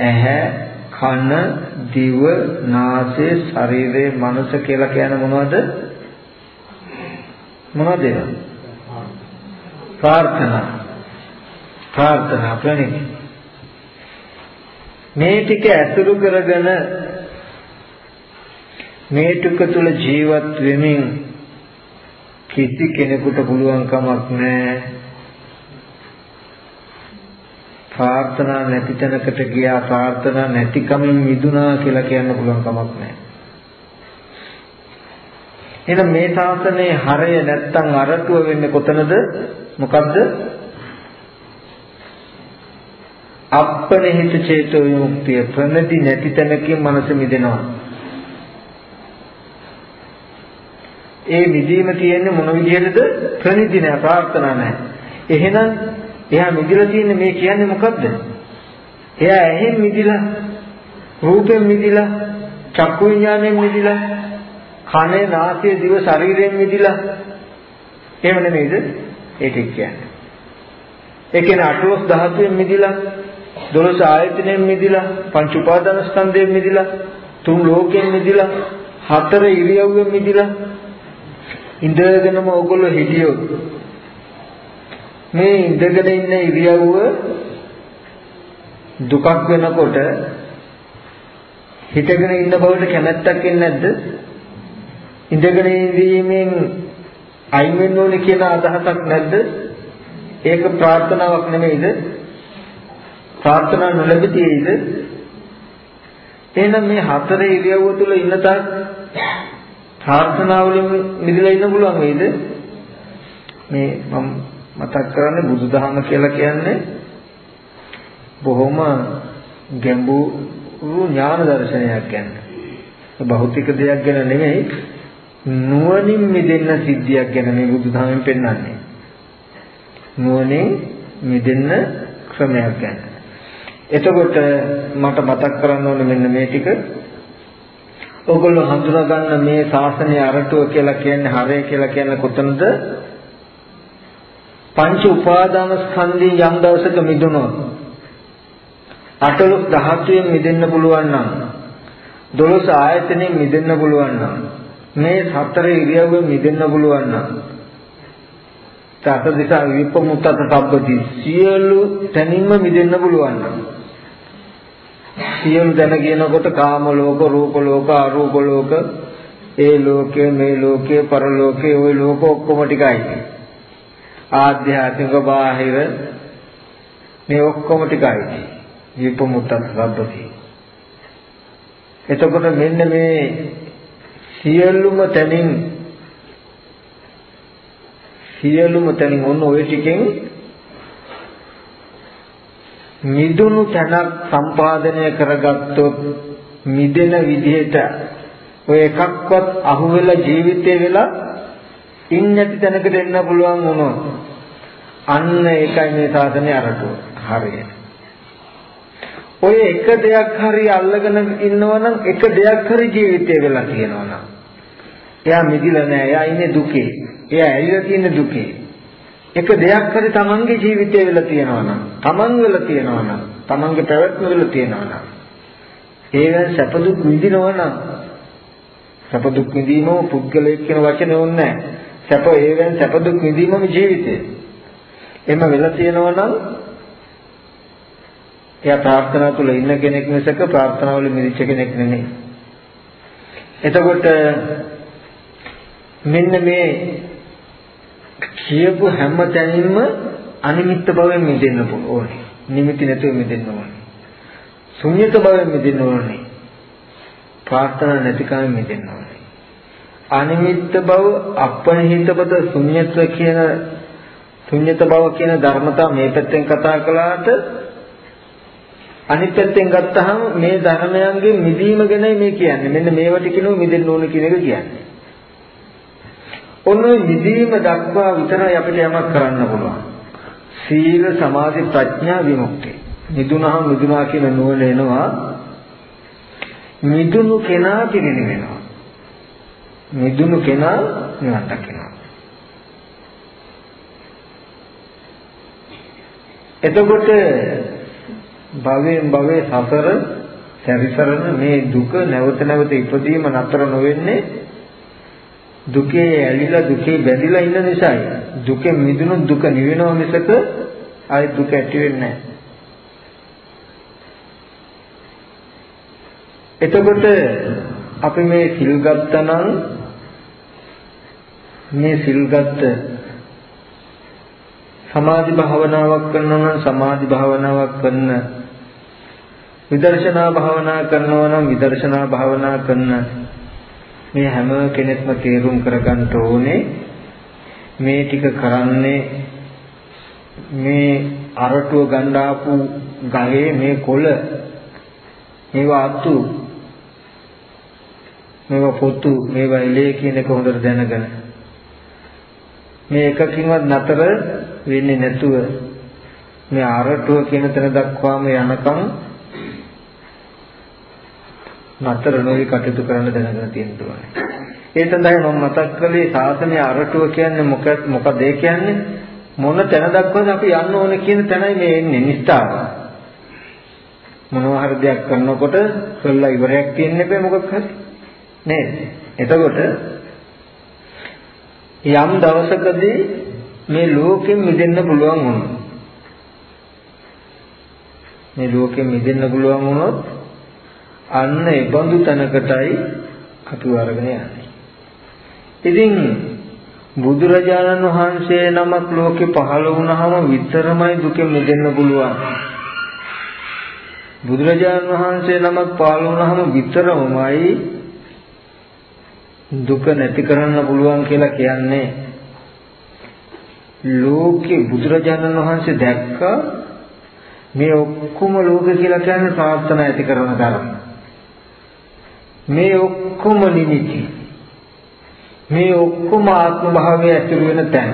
ඇහැ කන දිව නාසය ශරීරය මනස කියලා කියන්නේ මොනවද? මොනවද ඒවා? ප්‍රාර්ථනා. ප්‍රාර්ථනා ප්‍රණිත. මේ ටික ඇසුරු කරගෙන මේ ටික තුල ජීවත් වෙමින් කිසි කෙනෙකුට පුළුවන් කමක් නැහැ. ප්‍රාර්ථනා නැති තැනකට ගියා ප්‍රාර්ථනා නැතිකමින් මිදුණා කියලා කියන්න පුළුවන් කමක් නැහැ. එහෙනම් මේ ශාසනයේ හරය නැත්තම් අරටුව වෙන්නේ කොතනද? මොකද්ද? අප්පනිහිත චේතෝ විමුක්තිය ප්‍රණති නැති තැනකින් මනස මිදෙනවා. ඒ මිදීම තියෙන්නේ මොන විදිහටද? ප්‍රණිති නෑ ප්‍රාර්ථනා නෑ. එහෙනම් එයා මිදලා තියෙන්නේ මේ කියන්නේ මොකද්ද? එයා ඇහෙන් මිදිලා, රූපෙන් මිදිලා, චක්කු විඥාණයෙන් මිදිලා, කනේ නාසය දිව ශරීරයෙන් මිදිලා. එහෙම නෙමෙයිද? ඒක කියන්නේ. ඒ කියන්නේ අටලොස් ධාතුවෙන් මිදිලා දොළොස් ආයතනයෙන් මිදිලා පංච උපාදාන ස්කන්ධයෙන් මිදිලා තුන් ලෝකයෙන් මිදිලා හතර ඉරියව්වෙන් මිදිලා ඉඳගෙනම ඕගොල්ලෝ හිටියොත් මේ ඉඳගෙන ඉන්න ඉරියව්ව දුකක් වෙනකොට හිටගෙන ඉන්න බවට කැමැත්තක් එන්නේ නැද්ද? ඉඳගෙන ඉඳීමෙන් අයින් වෙන්න ඕනේ කියන අදහසක් නැද්ද? ඒක ප්‍රාර්ථනාවක් නෙමෙයිද? ප්‍රාර්ථනා නොලැබෙතියිද? එහෙනම් මේ හතරේ ඉරියව්ව තුල ඉන්න තාක් ප්‍රාර්ථනාවලින් මිදලා ඉන්න පුළුවන් වේද? මේ මම මතක් කරන්නේ බුදුදහම කියලා කියන්නේ බොහොම ගැඹුරු ඥාන දර්ශනයක් ගැන. භෞතික දෙයක් ගැන නෙමෙයි නුවණින් මිදෙන්න සිද්ධියක් ගැන මේ බුදුදහමෙන් පෙන්වන්නේ. නුවණින් මිදෙන්න ක්‍රමයක් ගැන. එතකොට මට මතක් කරන්න ඕනේ මෙන්න මේ ටික. ඕගොල්ලෝ හඳුනා ගන්න මේ ශාසනය අරටුව කියලා කියන්නේ හරය කියලා කියන්නේ කොතනද? පංච උපාදාන ස්කන්ධයෙන් යම් දවසක මිදුණොත් අටලොස් ධාතුයෙන් මිදෙන්න පුළුවන් නම් දොළොස් ආයතනයෙන් මිදෙන්න පුළුවන් නම් මේ සතර ඉරියව්වෙන් මිදෙන්න පුළුවන් නම් තත දිසා විපමුත්තත සබ්බති සියලු තැනින්ම මිදෙන්න පුළුවන් නම් සියලු දැන කියනකොට කාම ලෝක රූප ලෝක අරූප ලෝක ඒ ලෝකේ මේ ලෝකේ පරලෝකේ ওই ලෝක ඔක්කොම ටිකයි. ආධ්‍යාත්මික බාහිර මේ ඔක්කොම ටිකයි. විපමුත්තත සබ්බති. එතකොට මෙන්න මේ සියලුම තැනින් සියලුම තැනින් ඔන්න ඔය ටිකෙන් මිදුණු තැනක් සම්පාදනය කරගත්තොත් මිදෙන විදිහට ඔය එකක්වත් අහුවෙලා ජීවිතේ වෙලා ඉන්නේ නැති තැනකට එන්න පුළුවන් වුණොත් අන්න ඒකයි මේ සාසනේ අරටුව. හරියට. ඔය එක දෙයක් හරි අල්ලගෙන ඉන්නවනම් එක දෙයක් හරි ජීවිතේ වෙලා තියෙනවනම් එයා මිදිලා නෑ. එයා ඉන්නේ දුකේ. එයා ඇලිලා තියෙන දුකේ. එක දෙයක් හරි තමන්ගේ ජීවිතේ වෙලා තියෙනවනම් තමන් වෙලා තියෙනවනම් තමන්ගේ පැවැත්ම වෙලා තියෙනවනම් ඒවෙන් සැප දුක් විඳිනවනම් සැප දුක් විඳීම පුද්ගලයෙක් කියන වචනේ ඕනේ නෑ. සැප ඒවෙන් සැප දුක් විඳීමම ජීවිතේ. එම වෙලා තියෙනවනම් එයා ප්‍රාර්ථනා තුළ ඉන්න කෙනෙක් මිසක ප්‍රාර්ථනාවල මිදිච්ච කෙනෙක් නෙමෙයි. එතකොට මෙන්න මේ කියපු හැම තැනින්ම අනිමිත්ත භවෙන් මිදෙන්න ඕනේ. නිමිති නැතුව මිදෙන්න ඕනේ. ශුන්්‍යත භවෙන් මිදෙන්න ඕනේ. ප්‍රාර්ථනා නැතිකම මිදෙන්න ඕනේ. අනිමිත්ත භව අපනිහිතපද ශුන්්‍යත කියන ශුන්්‍යත භව කියන ධර්මතා මේ පැත්තෙන් කතා කළාට අනිත් පැත්තෙන් ගත්තහම මේ ධර්මයන්ගේ මිදීම ගැනයි මේ කියන්නේ. මෙන්න මේවට කියනවා මිදෙන්න ඕන කියන එක කියන්නේ. ඔන්න මිදීම දක්වා විතරයි අපිට යමක් කරන්න පුළුවන්. සීල සමාධි ප්‍රඥා විමුක්තිය. මිදුනහම මිදුනා කියන නුවණ එනවා. මිදුණු කෙනා පිරිනිවෙනවා. මිදුණු කෙනා නිවන් දකිනවා. එතකොට භවයෙන් භවයේ සසර සැරිසරන මේ දුක නැවත නැවත ඉපදීම නතර නොවෙන්නේ දුකේ ඇලිලා දුකේ බැඳිලා ඉන්න නිසායි. දුකෙන් මිදුණු දුක නිවෙනව මිසක ආයි දුක ඇති වෙන්නේ නැහැ. එතකොට අපි මේ සිල් ගත්තනම් මේ සිල් ගත්ත සමාධි භාවනාවක් කරනවා නම් සමාධි භාවනාවක් කරන විදර්ශනා භාවනා කරනවා නම් විදර්ශනා භාවනා කරන මේ හැම කෙනෙක්ම තේරුම් කරගන්න ඕනේ මේ ටික කරන්නේ මේ අරටුව ගණ්ඩාපු ගහේ මේ කොළ මේවා අතු මේවා පොතු මේවා එලේ කියන එක හොඳට දැනගෙන. මේ එකකින්වත් නතර වෙන්නේ නැතුව මේ අරටුව කියන තැන දක්වාම යනකම් නතර නොවි කටයුතු කරන්න දැනගෙන තියෙන්න ඕනේ. ඒ සඳහා මම මතක් කළේ සාසනයේ අරටුව කියන්නේ මොකක්ද මොකද ඒ කියන්නේ මොන තැන දක්වාද අපි යන්න ඕනේ කියන තැනයි මේ එන්නේ නිස්සාර. මොනවා හරි දෙයක් කරනකොට කළා ඉවරයක් තියෙන්න බෑ මොකක් හරි. නේද? එතකොට යම් දවසකදී මේ ලෝකෙන් මිදෙන්න පුළුවන් වුණා. මේ ලෝකෙන් මිදෙන්න පුළුවන් වුණොත් අන්න ඒ බඳු තැනකටයි අපි අරගෙන යන්නේ. ඉතින් බුදුරජාණන් වහන්සේ නමක් ලෝකෙ පහළ වුණාම විතරමයි දුකෙන් මිදෙන්න පුළුවන්. බුදුරජාණන් වහන්සේ නමක් පහළ වුණාම විතරමයි දුක නැති කරන්න පුළුවන් කියලා කියන්නේ ලෝකේ බුදුරජාණන් වහන්සේ දැක්කා මේ ඔක්කොම ලෝක කියලා කියන්නේ ප්‍රාර්ථනා ඇති කරන ධර්ම. මේ ඔක්කොම නිමිති. මේ ඔක්කොම ආත්ම භාවය ඇතුළු වෙන තැන.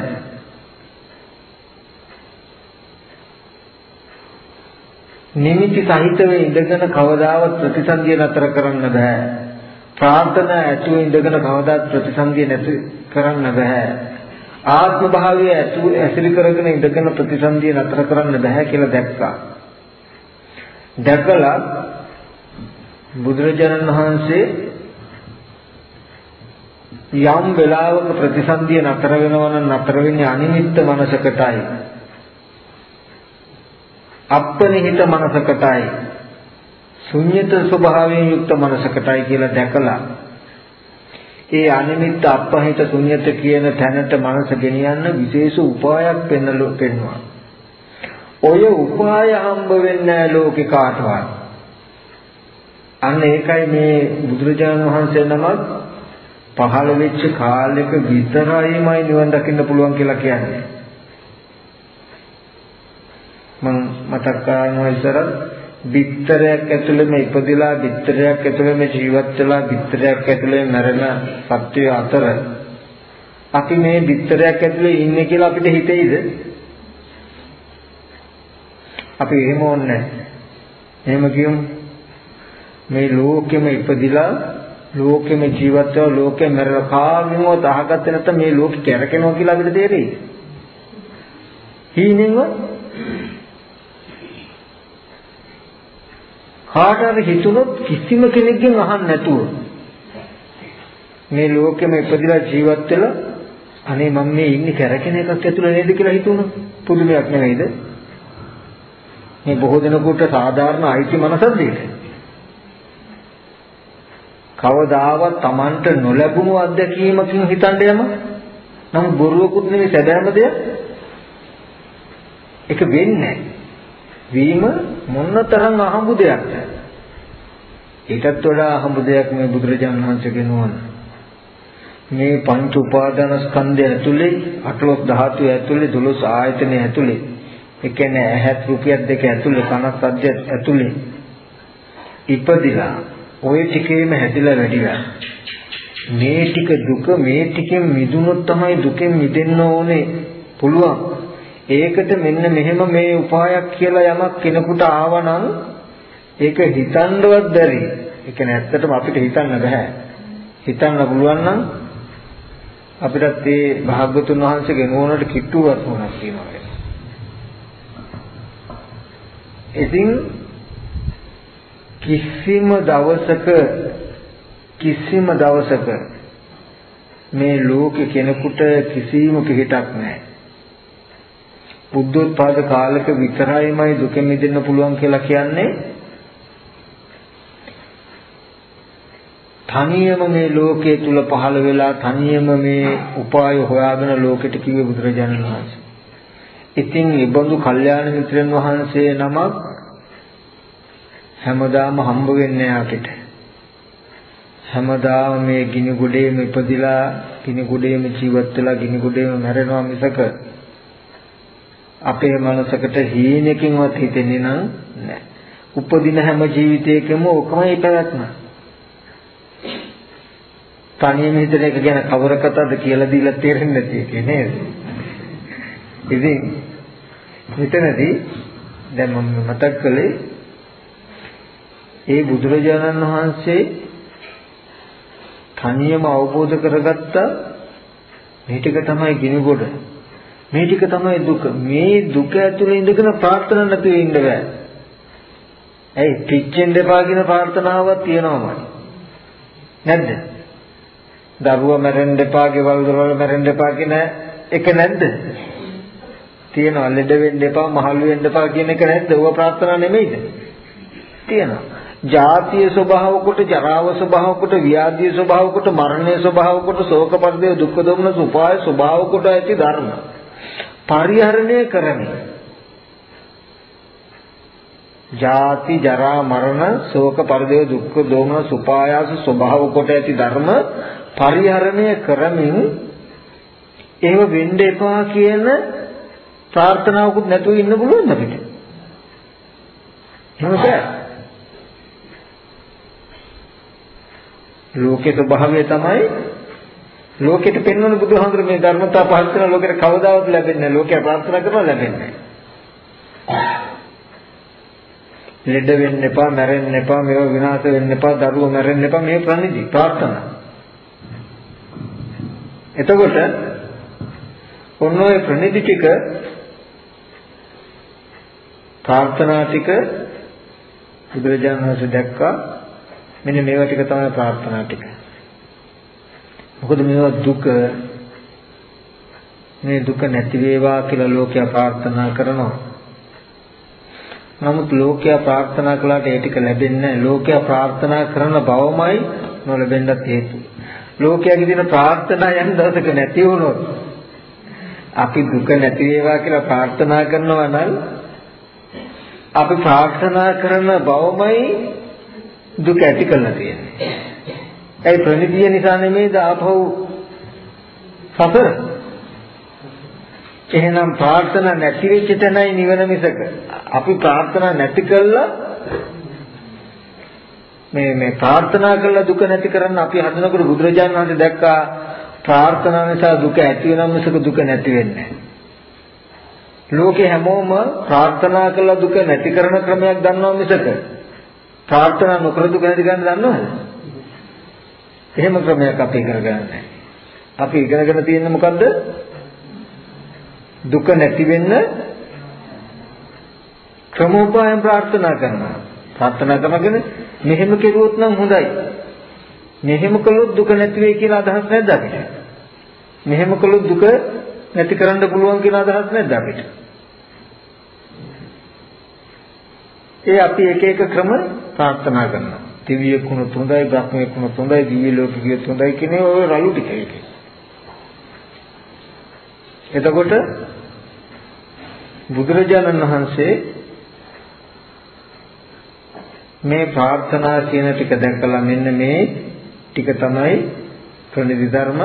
නිමිති සහිතව ඉඳගෙන කවදාවත් ප්‍රතිසන්දිය නතර කරන්න බෑ. ප්‍රාර්ථනා ඇතුළු ඉඳගෙන කවදාවත් ප්‍රතිසන්දිය නැති කරන්න බෑ. ආත්ම භාවය ඇතුළු ඇසිරි කරගෙන ඉඳගෙන ප්‍රතිසන්දිය නතර කරන්න බෑ කියලා දැක්කා. දැකලා බුදුරජාණන් වහන්සේ යම් වෙලාවක ප්‍රතිසන්දිය නතර වෙනවා නම් නතර වෙන්නේ අනිමිත්ත මනසකටයි. අප්පනිහිත මනසකටයි. ශුන්්‍යත ස්වභාවයෙන් යුක්ත මනසකටයි කියලා දැකලා ඒ අනිමිත්ත අපහිත ශුන්්‍යත කියන තැනට මනස ගෙනියන්න විශේෂ උපායක් පෙන්වලු පෙන්වනවා. ඔය උපාය හම්බ වෙන්නේ නැහැ ලෝකේ කාටවත්. අන්න ඒකයි මේ බුදුරජාණන් වහන්සේ නමක් පහළ වෙච්ච කාලෙක විතරයිමයි නිවන් දකින්න පුළුවන් කියලා කියන්නේ. මම මතක් කරනවා ඉස්සරහ බිත්තරයක් ඇතුළේ මේ ඉපදිලා බිත්තරයක් ඇතුළේ මේ ජීවත් වෙලා බිත්තරයක් ඇතුළේ මැරෙන සත්‍ය අතර අපි මේ බිත්තරයක් ඇතුළේ ඉන්නේ කියලා අපිට හිතෙයිද? අපි එහෙම ඕනේ එහෙම කියමු. මේ ලෝකෙම ඉපදිලා ලෝකෙම ජීවත් වෙලා ලෝකෙ මැරලා කාගෙන්වත් අහගත්තේ නැත්නම් මේ ලෝකෙ කැරකෙනවා කියලා අපිට තේරෙයි. හීනෙන්ව කාට හරි හිතුනොත් කිසිම කෙනෙක්ගෙන් අහන්න නැතුව මේ ලෝකෙම ඉපදිලා ජීවත් වෙලා අනේ මම මේ ඉන්නේ කැරකෙන එකක් ඇතුළේ නේද කියලා හිතුණා. පුදුමයක් නෙවෙයිද? මේ බොහෝ දෙනෙකුට සාධාරණ අයිති මනසක් දෙක කවදාවත් Tamanට නොලැබුණු අත්දැකීමකින් හිතන්න යම නම් බොරුවකුත් නෙවෙයි සැබෑම දෙයක් ඒක වෙන්නේ වීම මොනතරම් අහඹු දෙයක්ද? ඊටත් වඩා අහඹු දෙයක් මේ බුදුරජාණන් වහන්සේගේ නුවණ. මේ පංච උපාදාන ස්කන්ධය ඇතුලේ අටලොස් ධාතු ඇතුලේ දොළොස් ආයතන ඇතුලේ ඒ කියන්නේ ඇහත් රුපියක් දෙක ඇතුලේ කනත් සද්ද ඇතුලේ ඉපදිලා ওই ටිකේම හැදිලා වැඩිලා. මේ ටික දුක මේ ටිකෙන් මිදුනොත් තමයි දුකෙන් මිදෙන්න ඕනේ. පුළුවන්. ඒකට මෙන්න මෙහෙම මේ උපායක් කියලා යමක් කෙනෙකුට ආවනම් ඒක හිතන්නවත් බැරි. ඒ කියන්නේ ඇත්තටම අපිට හිතන්න බෑ. හිතන්න පුළුවන් නම් අපිටත් මේ භාග්‍යතුන් වහන්සේගේ නුවණට කිට්ටුවක් වුණා කියනවා. ඉතින් කිසිම දවසක කිසිම දවසක මේ ලෝකේ කෙනෙකුට කිසිම පිහිටක් නැහැ. බුද්ධෝත්පාද කාලක විතරයිමයි දුක මිදෙන්න පුළුවන් කියලා කියන්නේ තනියම මේ ලෝකයේ තුල පහළ වෙලා තනියම මේ උපාය හොයාගෙන ලෝකෙට කිව්වේ බුදුරජාණන් වහන්සේ. ඉතින් ඉබඳු කල්යාණ මිත්‍රයන් වහන්සේ නමක් හැමදාම හම්බ වෙන්නේ අපිට. හැමදාම මේ ගිනි ගොඩේම ඉපදිලා ගිනි ගොඩේම ජීවත් වෙලා ගිනි ගොඩේම මැරෙනවා මිසක අපේ මනසකට හීනකින්වත් හිතෙන්නේ නැහැ. උපදින හැම ජීවිතයකම ඔකමයි පැවැත්ම. තනියම හිතන එක ගැන කවර කතාවද කියලා දීලා තේරෙන්නේ නැති එකේ නේද? ඉතින් මෙතනදී දැන් මම මතක් කළේ ඒ බුදුරජාණන් වහන්සේ තනියම අවබෝධ කරගත්ත. මේ ටික තමයි ගිනිගොඩ. මේ ටික තමයි දුක. මේ දුක ඇතුලේ ඉඳගෙන ප්‍රාර්ථනා නැතුව ඉන්න බෑ. ඇයි? පිච්චෙන් දෙපා කියන ප්‍රාර්ථනාවක් තියෙනවමයි. නැද්ද? දරුවා මැරෙන්න එපා ගෙවල් දොරවල් මැරෙන්න එපා කියන එක නැද්ද? තියෙනවා. ලෙඩ වෙන්න එපා මහලු වෙන්න එපා කියන එක නැද්ද? ඕවා ප්‍රාර්ථනා නෙමෙයිද? තියෙනවා. ජාතිය ස්වභාව කොට, ජරාව ස්වභාව කොට, ව්‍යාධිය ස්වභාව කොට, මරණය ස්වභාව කොට, ශෝක පරිදේ දුක්ඛ දෝමන සුපාය ස්වභාව කොට ඇති ධර්ම. පරිහරණය කරන්නේ. ජාති ජරා මරණ ශෝක පරිදේ දුක්ඛ දෝමන සුපායාස ස්වභාව කොට ඇති ධර්ම පරිහරණය කරමින් ඒව වෙන්න එපා කියන ප්‍රාර්ථනාවකුත් නැතුව ඉන්න පුළුවන් අපිට. එහෙම බෑ. ලෝකේ ස්වභාවය තමයි ලෝකෙට පෙන්වන බුදුහාමුදුර මේ ධර්මතා පහළ කරන ලෝකෙට කවදාවත් ලැබෙන්නේ නැහැ. ලෝකයා ප්‍රාර්ථනා කරනවා ලැබෙන්නේ නැහැ. ලෙඩ වෙන්න එපා, මැරෙන්න එපා, මේවා විනාශ වෙන්න එපා, දරුවෝ මැරෙන්න එපා මේ ප්‍රණිදි ප්‍රාර්ථනා. එතකොට ඔන්න ඔය ප්‍රණිදි ටික ප්‍රාර්ථනා ටික බුදුරජාණන් වහන්සේ දැක්කා මෙන්න මේවා ටික තමයි ප්‍රාර්ථනා ටික. මොකද මේවා දුක මේ දුක නැති වේවා කියලා ලෝකයා ප්‍රාර්ථනා කරනවා. නමුත් ලෝකයා ප්‍රාර්ථනා කළාට ඒ ටික ලැබෙන්නේ ලෝකයා ප්‍රාර්ථනා කරන බවමයි නොලැබෙන්නත් හේතුව. ලෝකයාගේ දින ප්‍රාර්ථනා යන දවසක නැති වුණොත් අපි දුක නැති වේවා කියලා ප්‍රාර්ථනා කරනවා නම් අපි ප්‍රාර්ථනා කරන බවමයි දුක ඇති කරලා තියෙන්නේ. ඒ ප්‍රණිතිය නිසා නෙමෙයිද ආපහු සතර. එහෙනම් ප්‍රාර්ථනා නැති වෙච්ච තැනයි නිවන මිසක අපි ප්‍රාර්ථනා නැති කළා මේ මේ ප්‍රාර්ථනා කළා දුක නැති කරන්න අපි හදනකොට බුදුරජාණන් වහන්සේ දැක්කා ප්‍රාර්ථනා නිසා දුක ඇති වෙනම මිසක දුක නැති වෙන්නේ නැහැ. ලෝකේ හැමෝම ප්‍රාර්ථනා කළ දුක නැති කරන ක්‍රමයක් දන්නවා මිසක ප්‍රාර්ථනා නොකර දුක නැති කරන්න දන්නවද? එහෙම ක්‍රමයක් අපි ඉගෙන ගන්නෑ. අපි ඉගෙනගෙන තියෙන්නේ මොකද්ද? දුක නැති වෙන්න ක්‍රමෝපායම් ප්‍රාර්ථනා කරනවා. ප්‍රාර්ථනා කරනගෙන මෙහෙම කෙරුවොත් නම් හොඳයි. මෙහෙම කළොත් දුක නැති වෙයි කියලා අදහස් නැද්ද අපිට? මෙහෙම කළොත් දුක නැති කරන්න පුළුවන් කියන අදහස් නැද්ද අපිට? ඒ අපි එක එක ක්‍රම ප්‍රාර්ථනා කරනවා. දිව්‍ය කුණ තුඳයි, බ්‍රහ්මයේ කුණ තුඳයි, දිව්‍ය ලෝකෙ ගිය තුඳයි කියන ඔය රළු ටික ඒකේ. එතකොට බුදුරජාණන් වහන්සේ මේ ප්‍රාර්ථනා කියන ටික දැකලා මෙන්න මේ ටික තමයි ප්‍රණිදි ධර්ම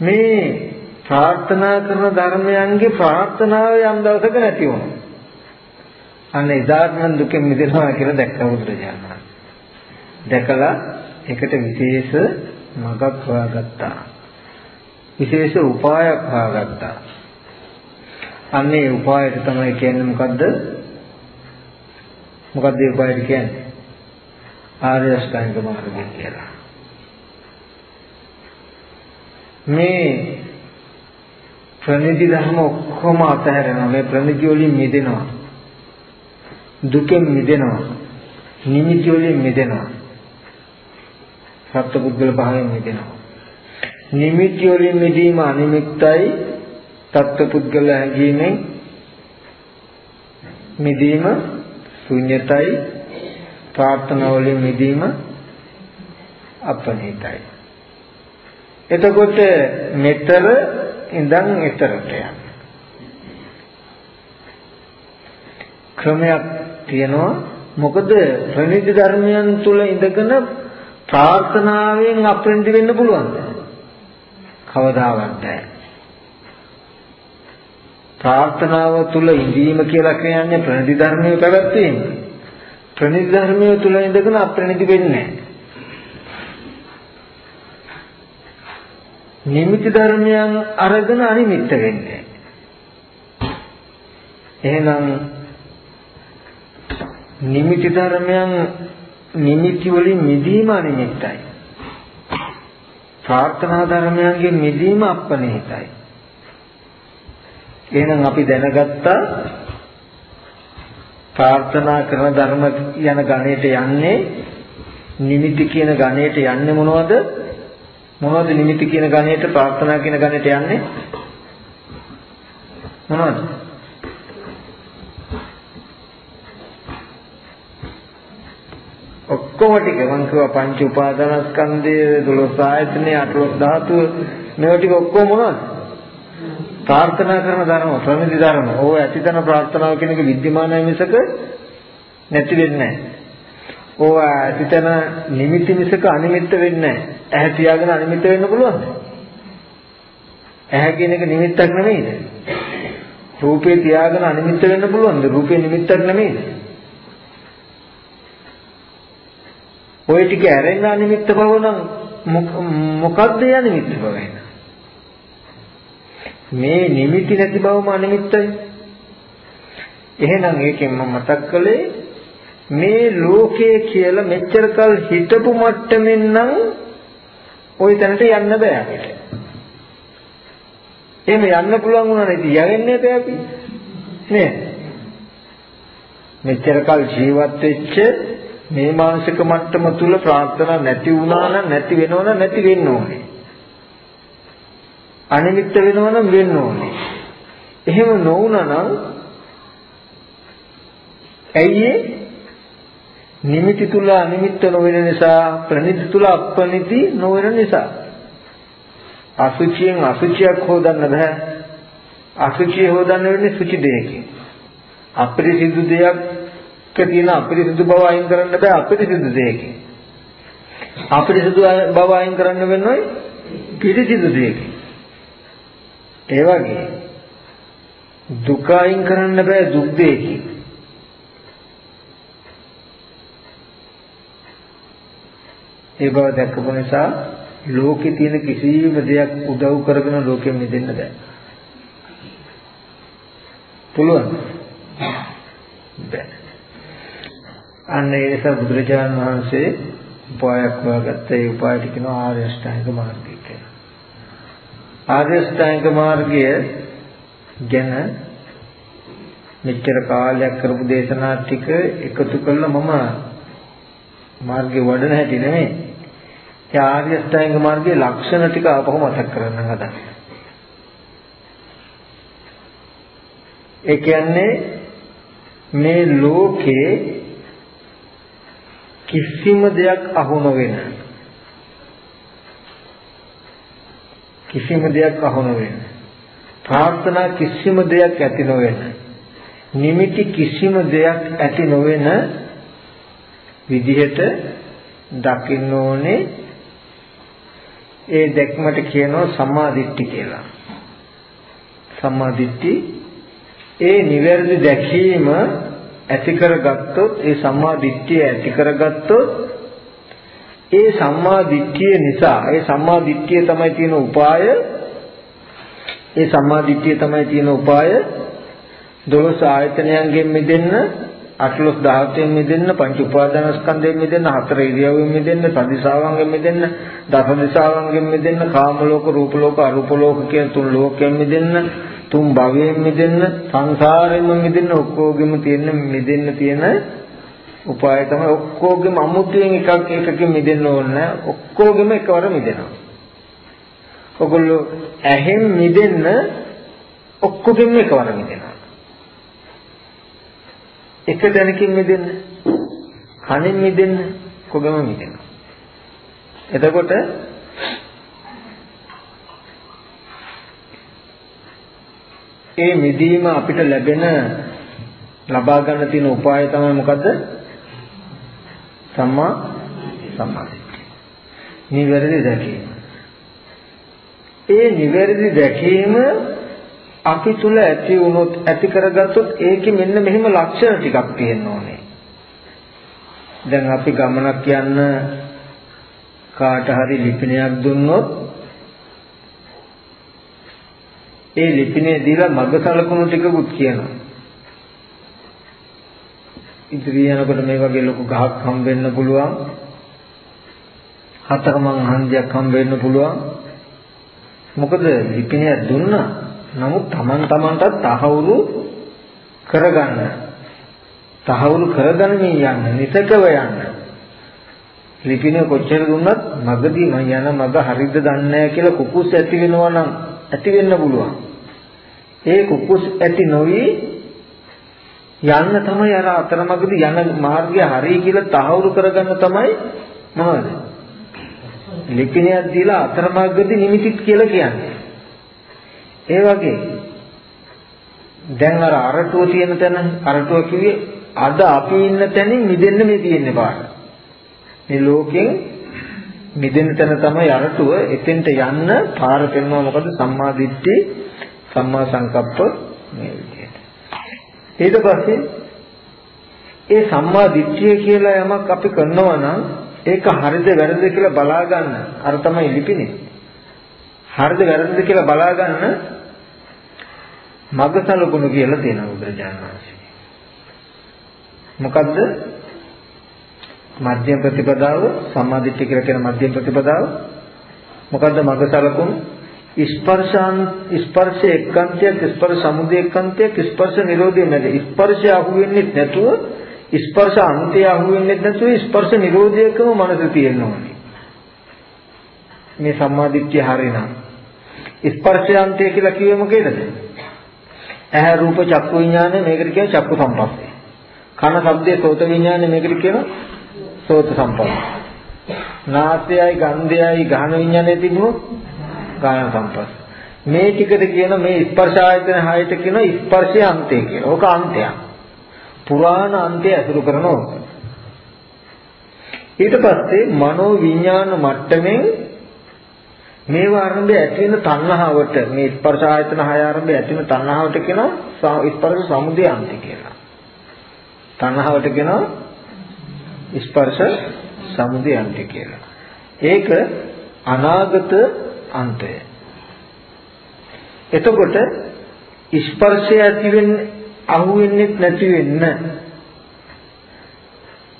මේ ප්‍රාර්ථනා කරන ධර්මයන්ගේ ප්‍රාර්ථනාව යම් දවසක නැති වුණා. අන්න එදාට නම් දුකෙන් මිදෙනවා කියලා දැක්ක බුදුරජාණන්. දැකලා ඒකට විශේෂ මඟක් හොයාගත්තා. විශේෂ උපායක් හොයාගත්තා. අන්නේ උපායට තමයි කියන්නේ මොකද්ද? මොකද්ද ඒ උපායට කියන්නේ? ආර්ය අෂ්ටාංග මාර්ගය කියලා. මේ ප්‍රණිදි ධර්ම ඔක්කොම අතහැරෙනවා. මේ ප්‍රණිදි වලින් මිදෙනවා. දුකෙන් මිදෙනවා. නිමිති වලින් මිදෙනවා. සත්පුද්ගල භාවයෙන් මිදෙනවා. නිමිති වලින් මිදීම අනිමිත්තයි සත්පුද්ගල හැඟීමෙන් මිදීම ශුන්‍යතයි ප්‍රාර්ථනා වලින් මිදීම අපනිතයි එතකොට මෙතර ඉඳන් එතරට යන ක්‍රමයක් තියෙනවා මොකද ප්‍රණීත ධර්මයන් තුල ඉඳගෙන ප්‍රාර්ථනාවෙන් අප්‍රණිත වෙන්න පුළුවන්. කවදාවත් නැහැ. ප්‍රාර්ථනාව තුල ඉඳීම කියලා කියන්නේ ප්‍රණිති ධර්මයේ පැවැත්වීම. ප්‍රණිති ධර්මයේ තුල ඉඳගෙන අප්‍රණිති වෙන්නේ නිමිති ධර්මයන් අරගෙන අනිමිත්ත වෙන්නේ. එහෙනම් නිමිති ධර්මයන් නිමිති වලින් මිදීම අනිමිත්තයි. ප්‍රාර්ථනා ධර්මයන්ගෙන් මිදීම අපනිහිතයි. එහෙනම් අපි දැනගත්තා ප්‍රාර්ථනා කරන ධර්ම යන ගණයට යන්නේ නිමිති කියන ගණයට යන්නේ මොනවද? මොනවද නිමිති කියන ගණයට ප්‍රාර්ථනා කියන ගණයට යන්නේ? මොනවද? ඔක්කොම ටික මං කියවා පංච උපාදානස්කන්ධය 12 ආයතනෙ 18 ධාතුව මේවා ටික ඔක්කොම මොනවද? ප්‍රාර්ථනා කරන ධර්ම ප්‍රමිති ධර්ම. ඕව ඇතිතන ප්‍රාර්ථනාව කියන එක විද්‍යමානයි මිසක නැති වෙන්නේ නැහැ. ඕව ඇතිතන නිමිති මිසක අනිමිත්ත වෙන්නේ නැහැ. ඇහැ තියාගෙන අනිමිත්ත වෙන්න පුළුවන්ද? ඇහැ කියන එක නිමිත්තක් නෙමෙයිද? රූපේ තියාගෙන අනිමිත්ත වෙන්න පුළුවන්ද? රූපේ නිමිත්තක් නෙමෙයිද? ওই ටික ඇරෙන්න අනිමිත්ත බව නම් මොකද්ද යනිමිත්ත බව එන මේ නිමිති නැති බවම අනිමිත්තයි එහෙනම් ඒකෙන් මම මතක් කළේ මේ ලෝකයේ කියලා මෙච්චර කල් හිටපු මට්ටමින් නම් ওই තැනට යන්න බෑ අපිට. එහෙම යන්න පුළුවන් වුණා නේද? යවෙන්නේ නැතේ අපි. නේ? මෙච්චර කල් ජීවත් වෙච්ච මේ මානසික මට්ටම තුල ප්‍රාර්ථනා නැති වුණා නම් නැති වෙනවනම් නැති වෙන්න ඕනේ. අනිමිත්ත වෙනවනම් වෙන්න ඕනේ. එහෙම නොවුණා නම් ඇයි නිමිති තුල අනිමිත්ත නොවන නිසා ප්‍රනිති තුල අපනිති නොවන නිසා අසුචියෙන් අසුචියක් හොදන්න බෑ අසුචිය හොදන්න වෙන්නේ සුචි දෙයකින් අපිරිසිදු දෙයක් තියෙන අපිරිසිදු බව අයින් කරන්න බෑ අපිරිසිදු දෙයකින්. අපිරිසිදු බව අයින් කරන්න වෙන්නේ පිරිසිදු දෙයකින්. ඒ වගේ දුක අයින් කරන්න බෑ දුක් දෙයකින්. ඒ බව දැක්කපු නිසා ලෝකේ තියෙන කිසිම දෙයක් උදව් කරගෙන ලෝකෙ මිදෙන්න බෑ. පුළුවන්. බෑ. අන්න ඒ නිසා බුදුරජාණන් වහන්සේ උපායක් හොයාගත්ත ඒ උපායට කියනවා ආර්ය අෂ්ටාංග මාර්ගය කියලා. ආර්ය අෂ්ටාංග මාර්ගය ගැන මෙච්චර කාලයක් කරපු දේශනා ටික එකතු කරලා මම මාර්ගේ වඩන හැටි නෙමෙයි. ඒ ආර්ය අෂ්ටාංග මාර්ගයේ ලක්ෂණ ටික ආපහු මතක් කරගන්න හදන්නේ. ඒ කියන්නේ මේ ලෝකේ කිසිම දෙයක් අහු නොවෙන කිසිම දෙයක් අහු නොවෙන ප්‍රාර්ථනා කිසිම දෙයක් ඇති නොවෙන. නිමිති කිසිම දෙයක් ඇති නොවන විදිහට දකින්න ඕනේ. ඒ දැක්මට කියනවා සම්මාදිට්ඨි කියලා. සම්මාදිට්ඨි. ඒ නිවැරදි දැකීම ඇති කරගත්තොත් ඒ සම්මාදිට්ඨිය ඇති කරගත්තොත් ඒ සම්මාදිට්ඨිය නිසා ඒ සම්මාදිට්ඨිය තමයි තියෙන උපාය ඒ සම්මාදිට්ඨිය තමයි තියෙන උපාය. දොළොස් ආයතනයන්ගෙන් මිදෙන්න අටලොස් ධාතුයෙන් මිදෙන්න පංච උපාදානස්කන්ධයෙන් මිදෙන්න හතර ඉරියව්වෙන් මිදෙන්න සදිසාවන්ගෙන් මිදෙන්න දස දිසාවන්ගෙන් මිදෙන්න කාම ලෝක රූප ලෝක අරූප ලෝක කියන තුන් ලෝකයෙන් මිදෙන්න තුන් භවයෙන් මිදෙන්න සංසාරයෙන් මිදෙන්න ඔක්කොගෙම තියෙන මිදෙන්න තියෙන උපාය තමයි ඔක්කොගෙම අමුතුවෙන් එකක් එකකින් මිදෙන්න ඕනේ ඔක්කොගෙම එකවර මිදෙනවා. ඔගොල්ලෝ ඇහෙන් මිදෙන්න ඔක්කොගෙම එකවර මිදෙනවා. එක දැනකින් මිදෙන්න කනින් මිදෙන්න කොගම මිදෙනවා එතකොට ඒ මිදීම අපිට ලැබෙන ලබා ගන්න තියෙන උපාය තමයි මොකද්ද? සම්මා සම්මාදිට්ඨිය නිවැරදි දැකීම. ඒ නිවැරදි දැකීම අපි තුල ඇති වුණොත් ඇති කරගත්තොත් ඒකේ මෙන්න මෙහෙම ලක්ෂණ ටිකක් තියෙන්න ඕනේ. දැන් අපි ගමනක් යන්න කාට හරි ලිපිනයක් දුන්නොත් ඒ ලිපිනේ දීලා මග සලකුණු ටිකකුත් කියනවා. ඉදිරිය යනකොට මේ වගේ ලොකු ගහක් හම් වෙන්න පුළුවන්. හතරමං හන්දියක් හම් වෙන්න පුළුවන්. මොකද ලිපිනයක් දුන්නා නමුත් Taman Tamanටත් තහවුරු කරගන්න. තහවුරු කරගන්නමින් යන්න, නිසකව යන්න. ලිපිනේ කොච්චර දුන්නත් මගදී මම යන මග හරිද දන්නේ නැහැ කියලා කුකුස් ඇති වෙනවා නම් ඇති වෙන්න පුළුවන්. ඒ කුකුස් ඇති නොවි යන්න තමයි අර අතරමඟදී යන මාර්ගය හරි කියලා තහවුරු කරගන්න තමයි මොනවද? ලිපිනයක් දීලා අතරමඟදී නිමිතිත් කියලා කියන්නේ. ඒ වගේ දැන් අර අරටුව තියෙන තැන අරටුව කිව්වේ අද අපි ඉන්න තැනින් මිදෙන්න මේ තියෙන්නේ පාර. මේ ලෝකෙන් මිදෙන්න තැන තමයි අරටුව. එතෙන්ට යන්න පාර පෙන්වනවා මොකද සම්මා දිට්ඨි සම්මා සංකප්ප මේ විදිහට. ඊට පස්සේ ඒ සම්මා දිට්ඨිය කියලා යමක් අපි කරනවා නම් ඒක හරිද වැරදිද කියලා බලා ගන්න. අර තමයි ලිපිනේ. හරිද වැරදිද කියලා බලා ගන්න මගසලකුණු කියලා තියෙනවා බුදුරජාණන් වහන්සේ. මොකද්ද? මධ්‍යම ප්‍රතිපදාව සම්මාදිට්ඨිය කියලා කියන මධ්‍යම ප්‍රතිපදාව. මොකද්ද මගසලකුණු? ස්පර්ශාන් ස්පර්ශ එක්කන්තයක් ස්පර්ශ සමුදය එක්කන්තයක් ස්පර්ශ නිරෝධය නැද ස්පර්ශය අහු වෙන්නේ නැතුව ස්පර්ශ අන්තය අහු වෙන්නේ නැතුව ස්පර්ශ නිරෝධයකම මනස තියෙන්න ඕනේ. මේ සම්මාදිට්ඨිය හරිනම්. ස්පර්ශාන්තය කියලා කිව්වේ මොකේද? ඇහැ රූප චක්කු විඥානය මේකට කියනවා චක්කු සම්පස්සේ. කන ශබ්දයේ සෝත විඥානය මේකට කියනවා සෝත සම්පස්සේ. නාසයයි ගන්ධයයි ගහන විඥානය තිබුණොත් ගායන සම්පස්සේ. මේ ටිකට කියන මේ ස්පර්ශ ආයතන හයට කියන ස්පර්ශය අන්තය කියලා. ඕක අන්තයක්. පුරාණ අන්තය අසුරු කරනවා. ඊට පස්සේ මනෝ විඥාන මට්ටමින් මේවා ආරම්භය ඇති වෙන තණ්හාවට මේ ස්පර්ශ ආයතන හය ආරම්භය ඇති වෙන තණ්හාවට කියනවා ස්පර්ශ සමුදය අන්ති කියලා. තණ්හාවට කියනවා ස්පර්ශ සමුදය අන්ති කියලා. ඒක අනාගත අන්තය. එතකොට ස්පර්ශය ඇති වෙන්නේ අහු වෙන්නේ නැති වෙන්න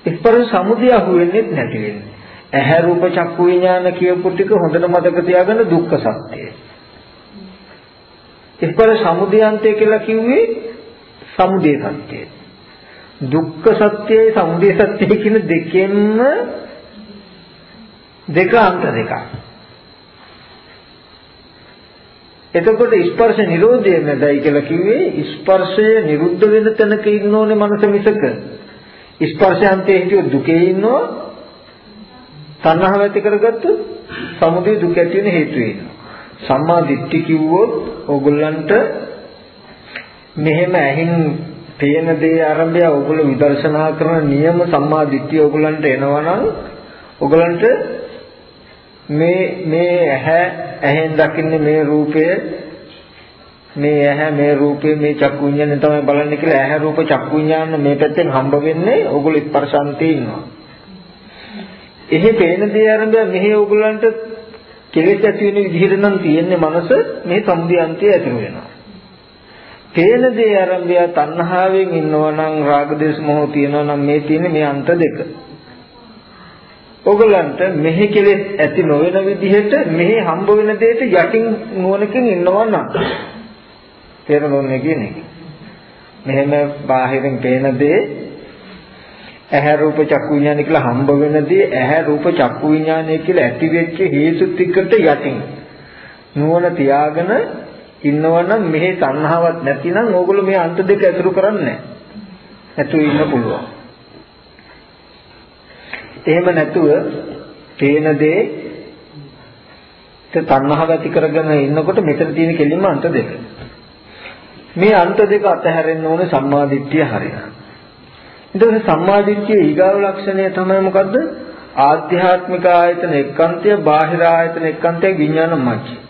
ස්පර්ශ සමුදය අහු වෙන්නේ නැති වෙන්නේ ඇහැ රූප චක්කු විඥාන කියපු ටික හොඳට මතක තියාගන්න දුක්ඛ සත්‍යය. ඉස්පර සමුදයන්තය කියලා කිව්වේ සමුදය සත්‍යය. දුක්ඛ සත්‍යයයි සමුදය සත්‍යය කියන දෙකෙන්ම දෙක අන්ත දෙකක්. එතකොට ස්පර්ශ නිරෝධය නැදයි කියලා කිව්වේ ස්පර්ශය නිරුද්ධ වෙන තැනක ඉන්න ඕනේ මනස මිසක ස්පර්ශයන්තේ හිටිය දුකේ ඉන්නවා තණ්හාව ඇති කරගත්තොත් සමුදය දුක ඇති වෙන හේතු වෙනවා. සම්මා දිට්ඨි කිව්වොත් ඕගොල්ලන්ට මෙහෙම ඇහින් පේන දේ ආරම්භය ඕගොල්ලෝ විදර්ශනා කරන නියම සම්මා දිට්ඨිය ඕගොල්ලන්ට එනවනම් ඕගොල්ලන්ට මේ මේ ඇහැ ඇහෙන් දකින්නේ මේ රූපය මේ ඇහැ මේ රූපේ මේ චක්කු විඤ්ඤාණය තමයි බලන්නේ කියලා ඇහැ රූප චක්කු විඤ්ඤාණ මේ පැත්තෙන් හම්බ වෙන්නේ ඕගොල්ලෝ ස්පර්ශාන්තේ ඉන්නවා. එහෙ පේන දේ ආරම්භය මෙහි ඕගොල්ලන්ට කෙලෙස් ඇති වෙන විදිහට නම් තියෙන්නේ මනස මේ සම්බියන්තය ඇතුළු වෙනවා. පේන දේ ආරම්භය තණ්හාවෙන් ඉන්නවා නම් රාග දේශ මොහ තියෙනවා නම් මේ තියෙන්නේ මේ අන්ත දෙක. ඔගලන්ට මෙහි කෙලෙස් ඇති නොවන විදිහට මෙහි හම්බ වෙන දෙයට යටින් නුවණකින් ඉන්නවා නම් තේරෙන්නේ කියන්නේ. මෙහෙම බාහිරින් පේන දේ ඇහැ රූප චක්කු විඥාන කියලා හම්බ වෙනදී ඇහැ රූප චක්කු විඥානය කියලා ඇති වෙච්ච හේතු ටිකට යටින් නුවණ තියාගෙන ඉන්නවනම් මෙහි තණ්හාවක් නැතිනම් ඕගොල්ලෝ මේ අන්ත දෙක ඇසුරු කරන්නේ නැතුව ඉන්න පුළුවන්. එහෙම නැතුව තේන දේ තණ්හාව ඇති කරගෙන ඉන්නකොට මෙතන තියෙන කෙලින්ම අන්ත දෙක. මේ අන්ත දෙක අතහැරෙන්න ඕනේ සම්මාදිට්ඨිය හරියට. එතකොට සම්මාදිට්ඨිය ඊගාව ලක්ෂණය තමයි මොකද්ද? ආධ්‍යාත්මික ආයතන එක්කන්තය, බාහිර ආයතන එක්කන්තය විඥාන මච්ච.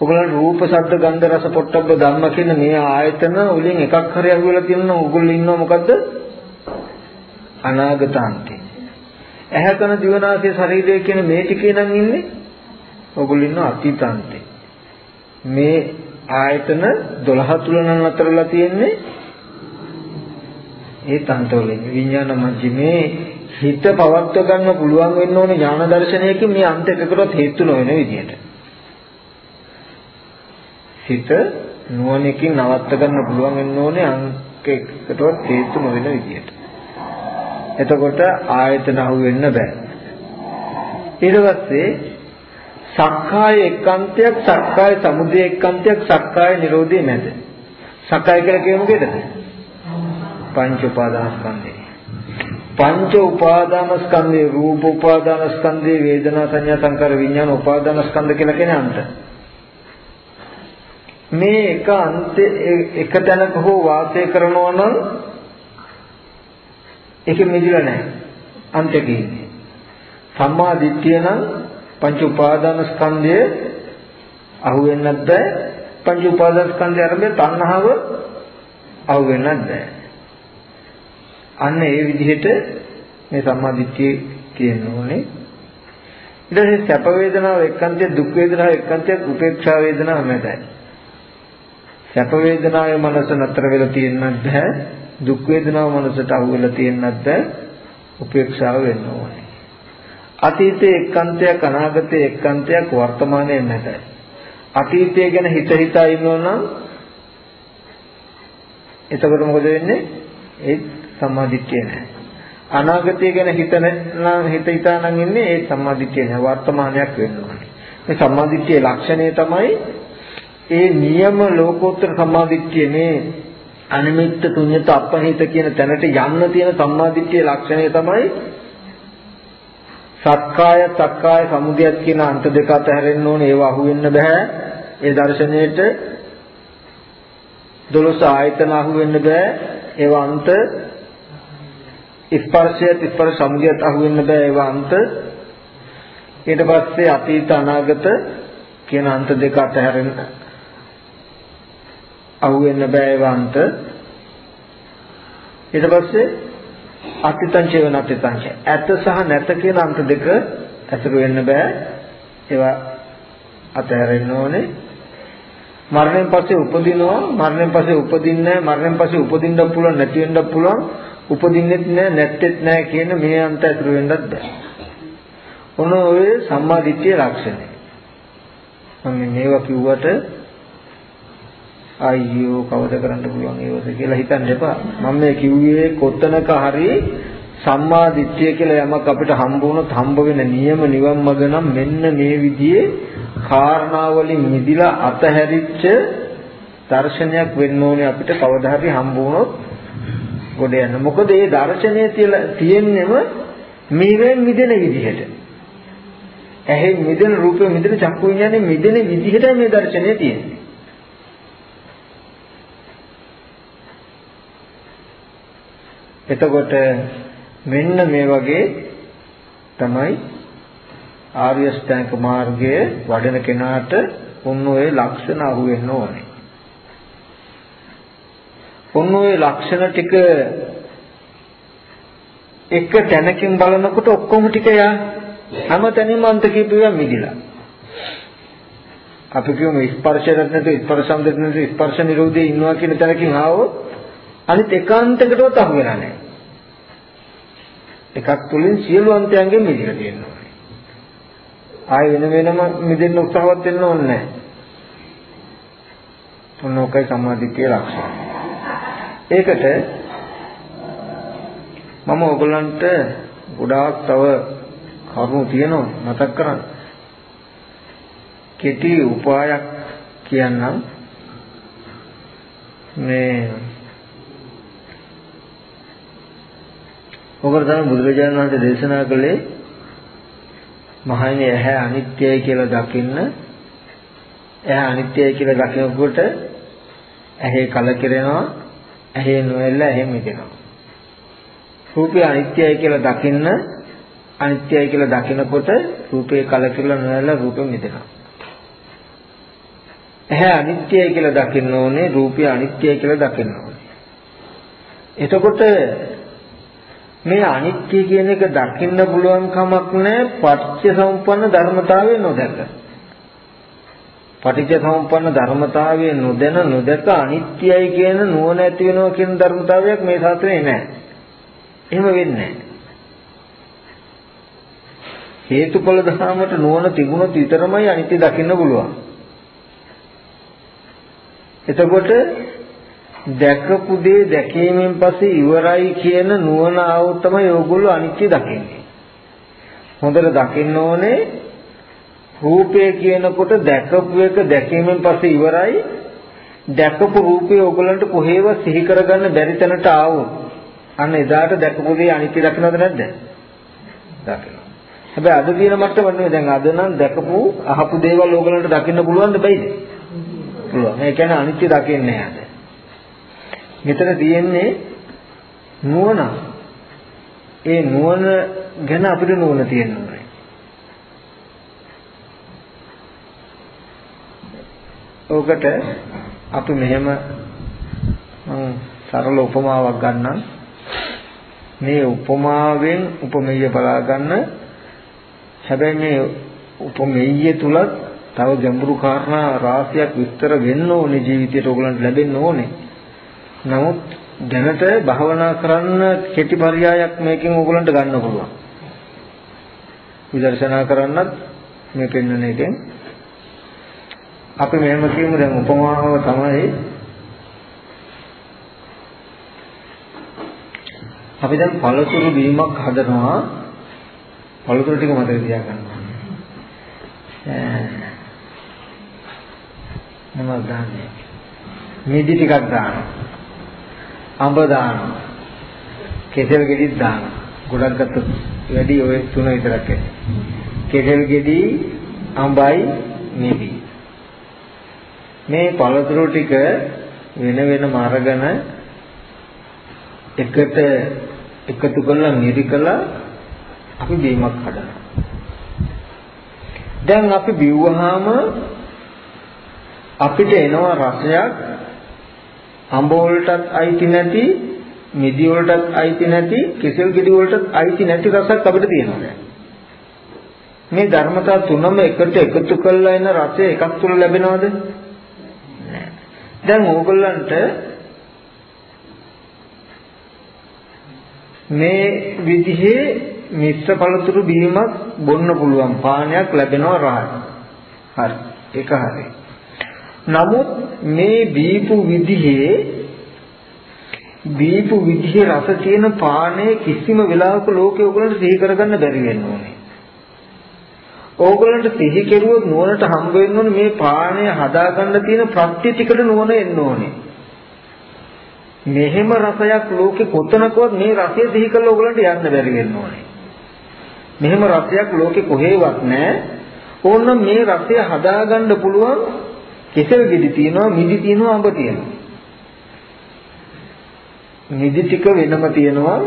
ඔයගොල්ලෝ රූප, ශබ්ද, ගන්ධ, රස, පොට්ටබ්බ ධම්ම කියන මේ ආයතන වලින් එකක් හරි අහුවෙලා තියෙනවා. ඔයගොල්ලෝ ඉන්නවා මොකද්ද? අනාගතාන්තේ. ඇහැ කන දිවනාසය ශරීරය කියන මේ ටිකේ නම් ඉන්නේ. ඔයගොල්ලෝ ඉන්නවා අතීතාන්තේ. මේ ආයතන 12 තුල නම් අතරලා තියෙන්නේ ඒ තන්තවලින් විඥාන මජ්ජිමේ හිත පවත්ව ගන්න පුළුවන් වෙන්න ඕනේ ඥාන දර්ශනයකින් මේ අන්ත එකකටවත් හේතු නොවන විදිහට. හිත නුවණකින් නවත්ත ගන්න පුළුවන් වෙන්න ඕනේ අංක එකකටවත් හේතු නොවන විදිහට. එතකොට ආයතන අහු වෙන්න බෑ. ඊට පස්සේ සක්කාය එක්කන්තයක් සක්කාය සමුදය එක්කන්තයක් සක්කාය නිරෝධය මැද. සක්කාය කියලා කියමු කේද? පංච උපාදානස්කන්ධේ. පංච උපාදානස්කන්ධේ රූප උපාදානස්කන්ධේ වේදනා සංඥා සංකාර විඥාන උපාදානස්කන්ධ කියලා කියන අන්ත. මේ එක අන්ත එක තැනක හෝ වාසය කරනවා නම් ඒක මිදිලා නැහැ. අන්තකේ ඉන්නේ. සම්මා දිට්ඨිය නම් පංච උපාදානස්කන්ධය අහුවෙන්නත් බෑ. පංච උපාදානස්කන්ධය අරඹේ තණ්හාව අහුවෙන්නත් බෑ. අන්න ඒ විදිහට මේ සම්මාදිට්ඨිය කියන්න ඕනේ. ඊට පස්සේ සැප වේදනාව එක්කන්තය දුක් වේදනාව එක්කන්තය උපේක්ෂා වේදනාව මැදයි. සැප වේදනාවේ මනස නතර වෙලා තියෙන්නත් බෑ. දුක් වේදනාව මනසට අහු වෙලා තියෙන්නත් බෑ. උපේක්ෂාව වෙන්න ඕනේ. අතීතයේ එක්කන්තයක් අනාගතයේ එක්කන්තයක් වර්තමානයේ නැතයි. අතීතය ගැන හිත හිතා ඉන්නවනම් එතකොට මොකද වෙන්නේ? ඒ සම්මාදිට්ඨිය නැහැ. අනාගතය ගැන හිතන නම් හිත හිතා නම් ඉන්නේ ඒ සම්මාදිට්ඨිය නැහැ. වර්තමානයක් වෙන්න ඕනේ. මේ සම්මාදිට්ඨියේ ලක්ෂණය තමයි ඒ නියම ලෝකෝත්තර සම්මාදිට්ඨිය මේ අනිමිත්ත තුන්්‍යත අපහිත කියන තැනට යන්න තියෙන සම්මාදිට්ඨියේ ලක්ෂණය තමයි සක්කාය සක්කාය සමුදයත් කියන අන්ත දෙක අතහැරෙන්න ඕනේ. ඒව අහුවෙන්න බෑ. ඒ දර්ශනයේට දොළොස් ආයතන අහුවෙන්න බෑ. ඒව අන්ත ස්පර්ශයත් ස්පර්ශ සමුදයත් අහුවෙන්න බෑ. ඒව අන්ත. ඊට පස්සේ අතීත අනාගත කියන අන්ත දෙක අතහැරෙන්න අහුවෙන්න බෑ ඒව අන්ත ඊට පස්සේ අතිතං චේව නැතිතං ඇත සහ නැත කියන අන්ත දෙක ඇතුළු වෙන්න බෑ. ඒවා අතහැරෙන්න ඕනේ. මරණයෙන් පස්සේ උපදිනවා මරණයෙන් පස්සේ උපදින්නේ මරණයෙන් පස්සේ උපදින්න පුළුවන් නැති වෙන්නත් පුළුවන්. උපදින්නෙත් නෑ නැත්තේත් නෑ කියන මේ අන්ත ඇතුළු වෙන්නත් බෑ. ඔන්න ඔය සම්මා දිට්ඨිය ලක්ෂණය? මම මේවා කිව්වට අයියෝ කවද කරන්න පුළුවන් ඒවද කියලා හිතන්න එපා. මම මේ කිව්වේ කොතනක හරි සම්මා දිට්ඨිය කියලා යමක් අපිට හම්බ වුණොත් හම්බ වෙන නියම නිවන් මඟ නම් මෙන්න මේ විදිහේ කාරණාවලින් මිදිලා අතහැරිච්ච දර්ශනයක් වෙන්න ඕනේ අපිට කවදා හරි හම්බ වුණොත් ගොඩ යන්න. මොකද මේ දර්ශනය තියෙන්නෙම මිවෙන් මිදෙන විදිහට. ඇහි මිදෙන රූපේ මිදෙන චක්කු විඥානේ මිදෙන විදිහට මේ දර්ශනය තියෙන්නේ. එතකොට මෙන්න මේ වගේ තමයි ආර්ය ශ්‍රැංක මාර්ගයේ වඩන කෙනාට උන් ඔය ලක්ෂණ අහු වෙන්න ඕනේ. උන් ඔය ලක්ෂණ ටික එක තැනකින් බලනකොට ඔක්කොම ටික යා හැම තැනින්ම අන්ත කීපුවා මිදිලා. අපි කියමු ස්පර්ශයක් නැතුව ස්පර්ශම් දෙන්න නැතුව ස්පර්ශ නිරෝධයේ ඉන්නවා කියන තැනකින් ආවොත් අනිත් එකාන්තකටවත් අහු වෙලා නැහැ. එකක් තුලින් සියලු අන්තයන්ගෙන් මිදලා තියෙනවා. ආය වෙන වෙනම මිදෙන්න උත්සාහවත් වෙන්න ඕනේ නැහැ. මොනෝකයි සම්මාදිට්ඨිය ලක්ෂණ. ඒකට මම ඔයගලන්ට ගොඩාක් තව කරුණු තියෙනවා මතක් කරගන්න. කෙටි උපායක් කියන්නම් මේ ඔකට තමයි බුදුරජාණන් වහන්සේ දේශනා කළේ? මහණෙනි ඇහැ අනිත්‍යයි කියලා දකින්න. ඇහැ අනිත්‍යයි කියලා දකිනකොට ඇහි කලකිරෙනවා ඇහි නොයල්ල ඇහි මිදෙනවා. රූපය අනිත්‍යයි කියලා දකින්න අනිත්‍යයි කියලා දකිනකොට රූපේ කලකිරලා නොයල්ල රූපෙ මිදෙනවා. ඇහැ අනිත්‍යයි කියලා දකින්න ඕනේ රූපය අනිත්‍යයි කියලා දකින්න ඕනේ. එතකොට මේ අනිත්‍ය කියන එක දකින්න පුළුවන් කමක් නැහැ පටිච්ච සමුප්පන්න ධර්මතාවය නොදැක. පටිච්ච සමුප්පන්න ධර්මතාවය නොදැන නොදැක අනිත්‍යයි කියන නුවණ ඇති වෙනවා කියන ධර්මතාවයක් මේ සාත්‍රේ නැහැ. එහෙම වෙන්නේ නැහැ. හේතුඵල ධර්මයට නුවණ තිබුණොත් විතරමයි අනිත්‍ය දකින්න පුළුවන්. එතකොට දැකපු දේ දැකීමෙන් පස්සේ ඉවරයි කියන නුවණ ආවොත් තමයි ඕගොල්ලෝ අනිත්‍ය දකින්නේ. හොඳට දකින්න ඕනේ රූපය කියනකොට දැකපු එක දැකීමෙන් පස්සේ ඉවරයි. දැකපු රූපය ඕගොල්ලන්ට කොහේව සිහි කරගන්න බැරි තැනට ආවොත් අන්න එදාට දැකපු දේ අනිත්‍ය දකින්නවද නැද්ද? දකිනවා. හැබැයි අද තියෙන මට්ටම නෙවෙයි දැන් අද නම් දැකපු අහපු දේවල් ඕගොල්ලන්ට දකින්න පුළුවන්ද බැයිද? පුළුවන්. ඒ කියන්නේ අනිත්‍ය දකින්නේ නැහැ. මෙතන තියෙන්නේ නුවණ. ඒ නුවණ ගැන අපිට නුවණ තියෙන්න ඕනේ. ඕකට අපි මෙහෙම මම සරල උපමාවක් ගන්නම්. මේ උපමාවෙන් උපමෙය බලා ගන්න. හැබැයි මේ උපමෙය තුලත් තව ගැඹුරු කාරණා රාශියක් විස්තර වෙන්න ඕනේ ජීවිතයට ඕගලන්ට ලැබෙන්න ඕනේ. නමුත් දැනට භාවනා කරන්න කෙටි පරයයක් මේකෙන් ඕගලන්ට ගන්න පුළුවන්. විදර්ශනා කරන්නත් මේ පෙන්වන එකෙන් අපි මෙහෙම කියමු දැන් උපමාව තමයි අපි දැන් පළතුරු බීමක් හදනවා පළතුරු ටික මතක තියාගන්න. නමල් දාන්නේ. මිදි ටිකක් දානවා. අඹ දානවා. කෙසෙල් ගෙඩිත් දානවා. ගොඩක් ගත්තොත් වැඩි ඔය තුන විතරක් ඇති. කෙසෙල් ගෙඩි අඹයි මිදි. මේ පළතුරු ටික වෙන වෙනම අරගෙන එකට එකතු කරලා මිරි කළා අපි බීමක් හදනවා. දැන් අපි බිව්වහම අපිට එනවා රසයක් අඹ වලටත් අයිති නැති මිදි වලටත් අයිති නැති කෙසෙල් ගෙඩි වලටත් අයිති නැති රසක් අපිට තියෙනවා දැන්. මේ ධර්මතා තුනම එකට එකතු කරලා එන රසය එකක් තුල ලැබෙනවද? නැහැ. දැන් ඕගොල්ලන්ට මේ විදිහේ මිශ්‍ර පළතුරු බීමක් බොන්න පුළුවන් පානයක් ලැබෙනවා රහයි. හරි. ඒක හරි. නමුත් මේ බීපු විදිහේ බීපු විදිහේ රස තියෙන පානය කිසිම වෙලාවක ලෝකේ ඕගලන්ට සිහි කරගන්න බැරි වෙන්න ඕනේ. ඕගලන්ට සිහි කෙරුවොත් නුවණට හම්බ වෙන්න ඕනේ මේ පානය හදාගන්න තියෙන ප්‍රත්‍ය ටිකට නුවණ එන්න ඕනේ. මෙහෙම රසයක් ලෝකේ කොතනකවත් මේ රසය සිහි කරලා ඕගලන්ට යන්න බැරි වෙන්න ඕනේ. මෙහෙම රසයක් ලෝකේ කොහෙවත් නැහැ. ඕන මේ රසය හදාගන්න පුළුවන් කෙසෙල් ගෙඩි තියෙනවා මිදි තියෙනවා අඹ තියෙනවා? මිදි ටික වෙනම තියෙනවා.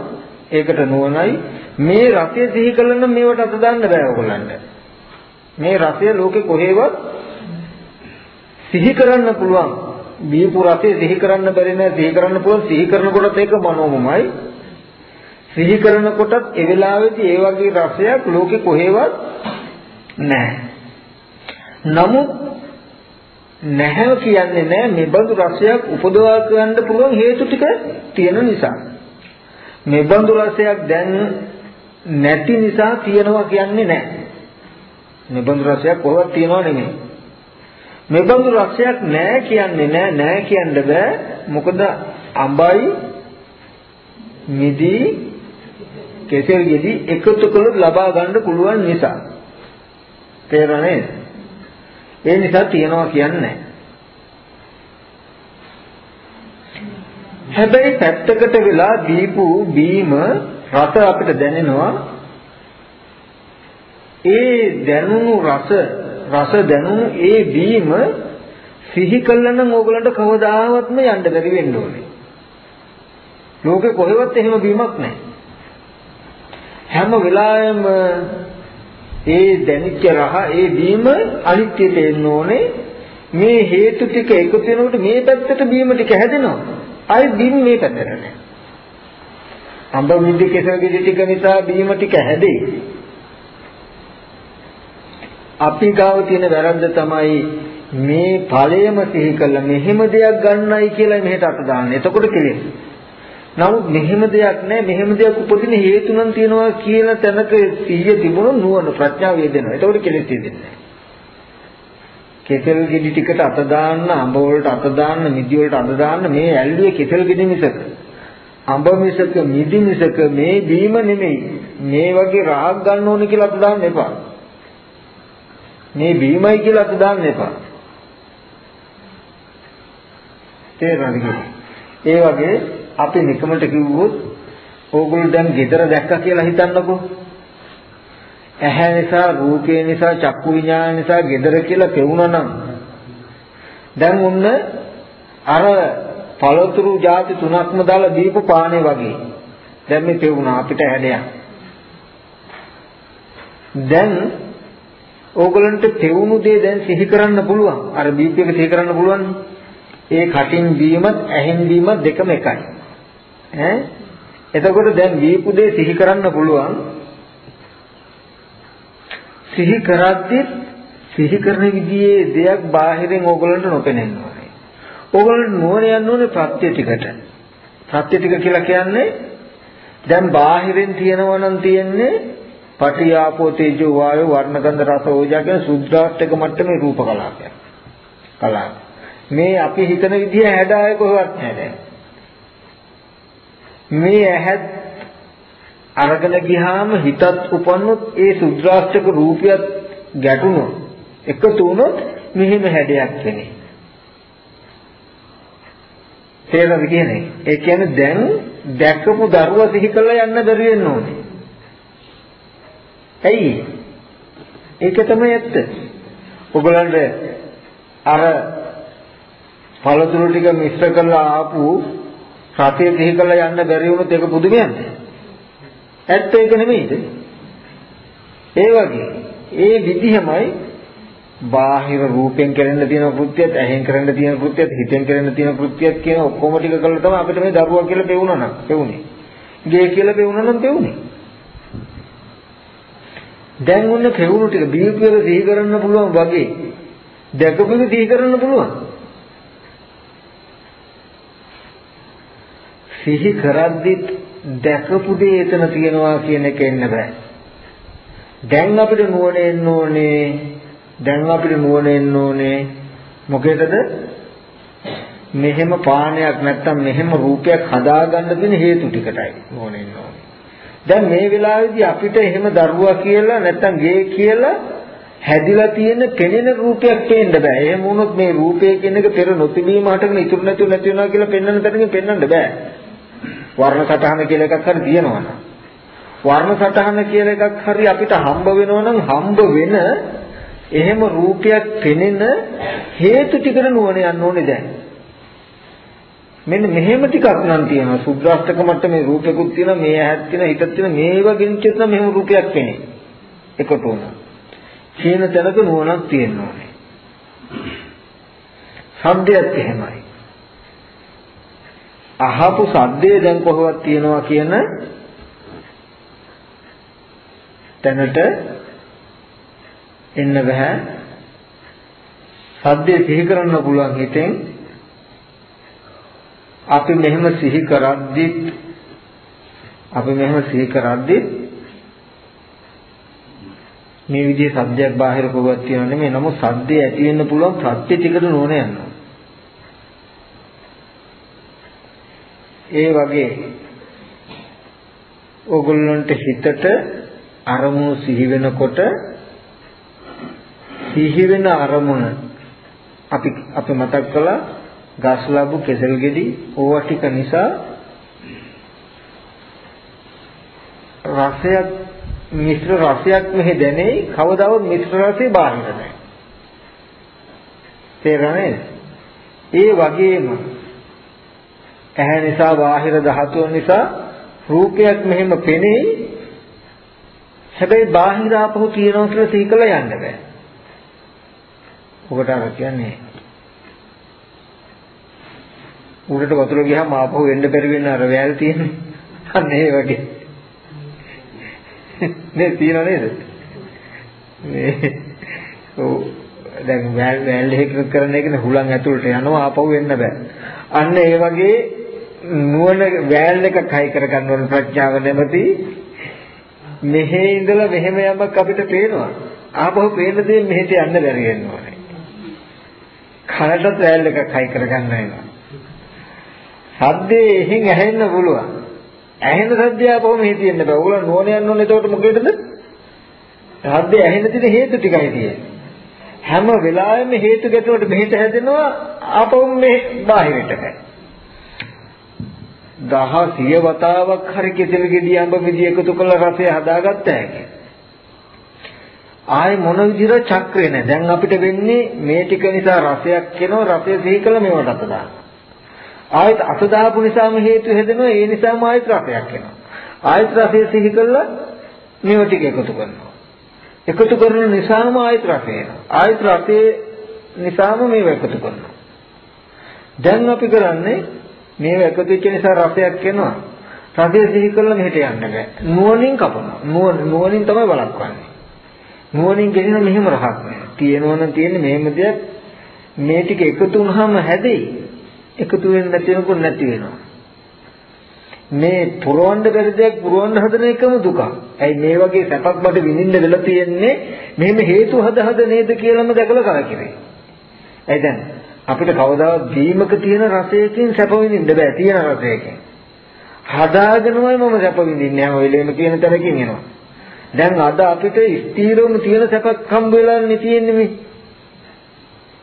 ඒකට නුවණයි. මේ රසය සිහි කළා නම් මේවට අත දාන්න බෑ ඔයගොල්ලන්ට මේ රසය ලෝකේ කොහෙවත් සිහි කරන්න පුළුවන්. බීපු රසය සිහි කරන්න බැරි නෑ. සිහි කරන්න පුළුවන්. සිහි කරනකොටත් ඒක මනෝමමයි. සිහි කරනකොටත් ඒ වෙලාවේදී ඒ වගේ රසයක් ලෝකේ කොහෙවත් නැහැ. නමුත් නැහැ කියන්නේ නැහැ මෙබඳු රසයක් උපදවා ගන්න පුළුවන් හේතු ටික තියෙන නිසා. මෙබඳු රසයක් දැන් නැති නිසා තියනවා කියන්නේ නැහැ. මෙබඳු රසයක් කොහොමද තියනව නෙමෙයි. මෙබඳු රසයක් නැහැ කියන්නේ නැහැ නැහැ කියන්න බෑ. මොකද අඹයි මිදි කෙසෙල් ගෙඩි එකතු කළොත් ලබා ගන්න පුළුවන් නිසා. තේරෙන්නේ? ඒ නිසා තියනවා කියන්නේ හැබැයි පැත්තකට වෙලා දීපු බීම රස අපිට දැනෙනවා ඒ දැනුණු රස රස දැනුණු ඒ බීම සිහි කළා නම් ඕගලන්ට කවදාවත්ම යන්න බැරි වෙන්න ඕනේ. ලෝකේ කොහෙවත් එහෙම බීමක් නැහැ. හැම වෙලාවෙම ඒ දැනිච්ච රහ ඒ බීම අනිත්‍යයට එන්න ඕනේ මේ හේතු ටික එකතු වෙනකොට මේ පැත්තට බීම ටික හැදෙනවා ආයි බීම මේ පැත්තට නැහැ අඹ මිදි කෙසල් ගෙඩි ටික නිසා බීම ටික හැදෙයි අපි ගාව තියෙන වැරද්ද තමයි මේ ඵලයම සිහි කළා මෙහෙම දෙයක් ගන්නයි කියලා මෙහෙට අත දාන්න. එතකොට කෙලෙස්. නමුත් මෙහෙම දෙයක් නැහැ මෙහෙම දෙයක් උපදින හේතු නම් තියනවා කියන තැනක සිහිය තිබුණොත් නුවණ ප්‍රඥාව වේදෙනවා. ඒතකොට කෙලෙස් තියෙන්නේ නැහැ. කෙසෙල් ගෙඩි ටිකට අත දාන්න, අඹ වලට අත දාන්න, මිදි වලට අත දාන්න මේ ඇල්ලුවේ කෙසෙල් ගෙඩි මිසක. අඹ මිසක, මිදි මිසක මේ බීම නෙමෙයි. මේ වගේ රාග ගන්න ඕන කියලා අත දාන්න එපා. මේ බීමයි කියලා අත දාන්න එපා. තේරුණාද ඒ වගේ අපි නිකමට කිව්වොත් ඕගොල්ලෝ දැන් gedara දැක්කා කියලා හිතන්නකෝ. ඇහැ නිසා, රූපේ නිසා, චක්කු විඥාන නිසා gedara කියලා පෙවුනා නම් දැන් උන්න අර පළතුරු ಜಾති තුනක්ම දාලා දීපු පානේ වගේ. දැන් මේ පෙවුනා අපිට හැඩයක්. දැන් ඕගලන්ට පෙවුණු දේ දැන් සිහි කරන්න පුළුවන්. අර බීප් එක සිහි කරන්න පුළුවන්. ඒ කටින් බීමත් ඇහෙන් බීමත් දෙකම එකයි. ඈ එතකොට දැන් දීපු දේ සිහි කරන්න පුළුවන් සිහි කරද්දි සිහි කරන විදිහේ දෙයක් බාහිරින් ඕගොල්ලන්ට නොපෙනෙන්න ඕනේ. ඕගොල්ලන්ට නුවණ යන්න ඕනේ ප්‍රත්‍ය ටිකට. ප්‍රත්‍ය ටික කියලා කියන්නේ දැන් බාහිරින් තියෙනවා නම් තියෙන්නේ පටි ආපෝ තේජෝ වායෝ වර්ණ ගන්ධ රස ඕජා කියන සුද්ධාෂ්ටක මට්ටමේ රූප කලාපයක්. කලාව. මේ අපි හිතන විදිහ හැඩාය කොහෙවත් නැහැ. මේ ඇහත් අරගෙන ගියාම හිතත් උපන්නොත් ඒ සුද්‍රාෂ්ටක රූපයත් ගැටුණොත් එකතු වුණොත් මෙහෙම හැඩයක් වෙන්නේ. තේරෙනවද කියන්නේ? ඒ කියන්නේ දැන් දැකපු දරුවා සිහි කළා යන්න බැරි වෙන්න ඕනේ. ඇයි? ඒක තමයි ඇත්ත. ඔයගලන්ට අර පළතුරු ටික මිශ්‍ර කරලා ආපු සතිය සිහි කරලා යන්න බැරි වුණොත් ඒක පුදුමයක්ද? ඇත්ත ඒක නෙමෙයිද? ඒ වගේ ඒ විදිහමයි බාහිර රූපෙන් කරන්න තියෙන කෘත්‍යයත් ඇහෙන් කරන්න තියෙන කෘත්‍යයත් හිතෙන් කරන්න තියෙන කෘත්‍යයත් කියන ඔක්කොම ටික කළා තමයි අපිට මේ දරුවා කියලා පෙවුනා නම් පෙවුනේ. ගේ කියලා පෙවුනා නම් පෙවුනේ. දැන් ඔන්න පෙවුණු ටික බීපියක සිහි කරන්න පුළුවන් වගේ දැකපෙක සිහි කරන්න පුළුවන්. සිහි කරද්දිත් දැකපු දේ එතන තියෙනවා කියන එක එන්න බෑ. දැන් අපිට නුවණ එන්න ඕනේ. දැන් අපිට නුවණ එන්න ඕනේ. මොකේදද? මෙහෙම පානයක් නැත්තම් මෙහෙම රූපයක් හදාගන්න තියෙන හේතු ටිකටයි නුවණ එන්න ඕනේ. දැන් මේ වෙලාවේදී අපිට එහෙම දරුවා කියලා නැත්තම් ගේ කියලා හැදිලා තියෙන පෙනෙන රූපයක් පේන්න බෑ. එහෙම වුණොත් මේ රූපය කියන එක පෙර නොතිබීම හටගෙන ඉතුරු නැතුව නැති වෙනවා කියලා පෙන්වන්න තැනකින් පෙන්වන්න බෑ. වර්ණ සටහන කියලා එකක් හරි තියෙනවනම් වර්ණ සටහන කියලා එකක් හරි අපිට හම්බ වෙනවනම් හම්බ වෙන එහෙම රූපයක් පෙනෙන හේතු ටිකට නුවණ යන්න ඕනේ දැන්. මෙන්න මෙහෙම ටිකක් නම් තියෙනවා. සුද්දාස්තක මට්ටමේ රූපෙකුත් තියෙනවා, මේ ඇහක් තියෙනවා, හිතක් තියෙනවා. මේවා ගෙනිච්චොත් නම් මෙහෙම රූපයක් පෙනේ. එකට උන. කියන තැනක නුවණක් තියෙන්න ඕනේ. සද්දයක් එහෙමයි. අහපු සද්දේ දැන් කොහොමද තියෙනවා කියන තැනට එන්න බෑ. සද්දේ සිහි කරන්න පුළුවන් හිතෙන් අපි මෙහෙම සිහි කරද්දි අපි මෙහෙම සිහි කරද්දි මේ විදිහේ සද්දයක් බාහිර කොහොමද තියෙනව නෙමෙයි නමුත් සද්දේ ඇති වෙන්න පුළුවන් ප්‍රත්‍ය ටිකට නෝන යනවා ඒ වගේ ඕගොල්ලන්ට හිතට අරමුණු සිහි වෙනකොට සිහි වෙන අරමුණ අපි අපි මතක් කළා ගස් ලැබු කෙසල් ගෙඩි ඕවා ටික නිසා රසයක් මිශ්‍ර රසයක් මෙහි දැනේ. කවදාවත් මිශ්‍ර රසය බාහිර නැහැ. තේරෙන්නේ ඒ වගේම ඇහැ නිසා බාහිර ධාතුන් නිසා රූපයක් මෙහෙම පෙනේ හැබැයි බාහිර ආපහු තියෙනවා කියලා සිහි කළා යන්න බෑ. ඔකට අර කියන්නේ උඩට වතුර ගියාම ආපහු එන්න බැරි වෙන අර වැල් තියෙන්නේ. අන්න ඒ වගේ. නේ තියෙනව නේද? මේ ඔව් දැන් වැල් වැල් එක කරන එකනේ හුලං ඇතුළට යනවා ආපහු එන්න බෑ. අන්න ඒ වගේ නුවණ වැල් එකක් හයි කරගන්න ඕන ප්‍රඥාව නැමැති මෙහි ඉඳලා මෙහෙම යමක් අපිට පේනවා. ආපහු පේන දේ මෙහෙට යන්න බැරි වෙනවා. කනටත් වැල් එකක් හයි කරගන්න වෙනවා. සද්දේ එහෙන් ඇහෙන්න පුළුවන්. ඇහෙන සද්දය ආපහු මෙහි තියෙන්න බෑ. ඕගොල්ලෝ නෝන යන්න ඕනේ එතකොට මොකේදද? සද්දේ ඇහෙන්න තියෙන හේතු ටිකයි තියෙන්නේ. හැම වෙලාවෙම හේතු ගැටුමට මෙහෙට හැදෙනවා ආපහු මේ බාහිරට බෑ. දහ සිය වතාවක් හරි කෙසෙල් ගෙඩිය අඹ මිදි එකතු කරලා රසය හදාගත්ත හැකි. ආයේ මොන විදිහට චක්‍රේ නැහැ. දැන් අපිට වෙන්නේ මේ ටික නිසා රසයක් එනවා රසය සිහි කළ මේවට අත දානවා. ආයෙත් අත දාපු නිසාම හේතු හැදෙනවා ඒ නිසාම ආයෙත් රසයක් එනවා. ආයෙත් රසය සිහි කළා මේව ටික එකතු කරනවා. එකතු කරන නිසාම ආයෙත් රසය එනවා. ආයෙත් රසය නිසාම මේව එකතු කරනවා. දැන් අපි කරන්නේ මේව එකතු වෙච්ච නිසා රසයක් එනවා. රසය සිහි කළා මෙහෙට යන්න බෑ. නුවණින් කපනවා. නුවණින් තමයි බලක්වන්නේ. නුවණින් ගෙනින මෙහෙම රහක් නෑ. තියෙනවනම් තියෙන්නේ මෙහෙම දෙයක් මේ ටික එකතු වුනහම හැදෙයි. එකතු වෙන්නේ නැති වෙනකොට නැති වෙනවා. මේ පුරවන්න බැරි දෙයක් පුරවන්න හදන එකම දුක. ඇයි මේ වගේ සැපක් මට විඳින්න වෙලා තියෙන්නේ මෙහෙම හේතු හද හද නේද කියලාම දැකලා කරකිරේ. ඇයි දැන් අපිට කවදාවත් දීමක තියෙන රසයකින් සැප විඳින්න බෑ තියෙන රසයකින්. හදාගෙනමයි මම සැප විඳින්නේ හැම වෙලේම කියන තරකින් එනවා. දැන් අද අපිට ස්ථීරවම තියෙන සැපක් හම්බ වෙලානේ තියෙන්නේ මේ.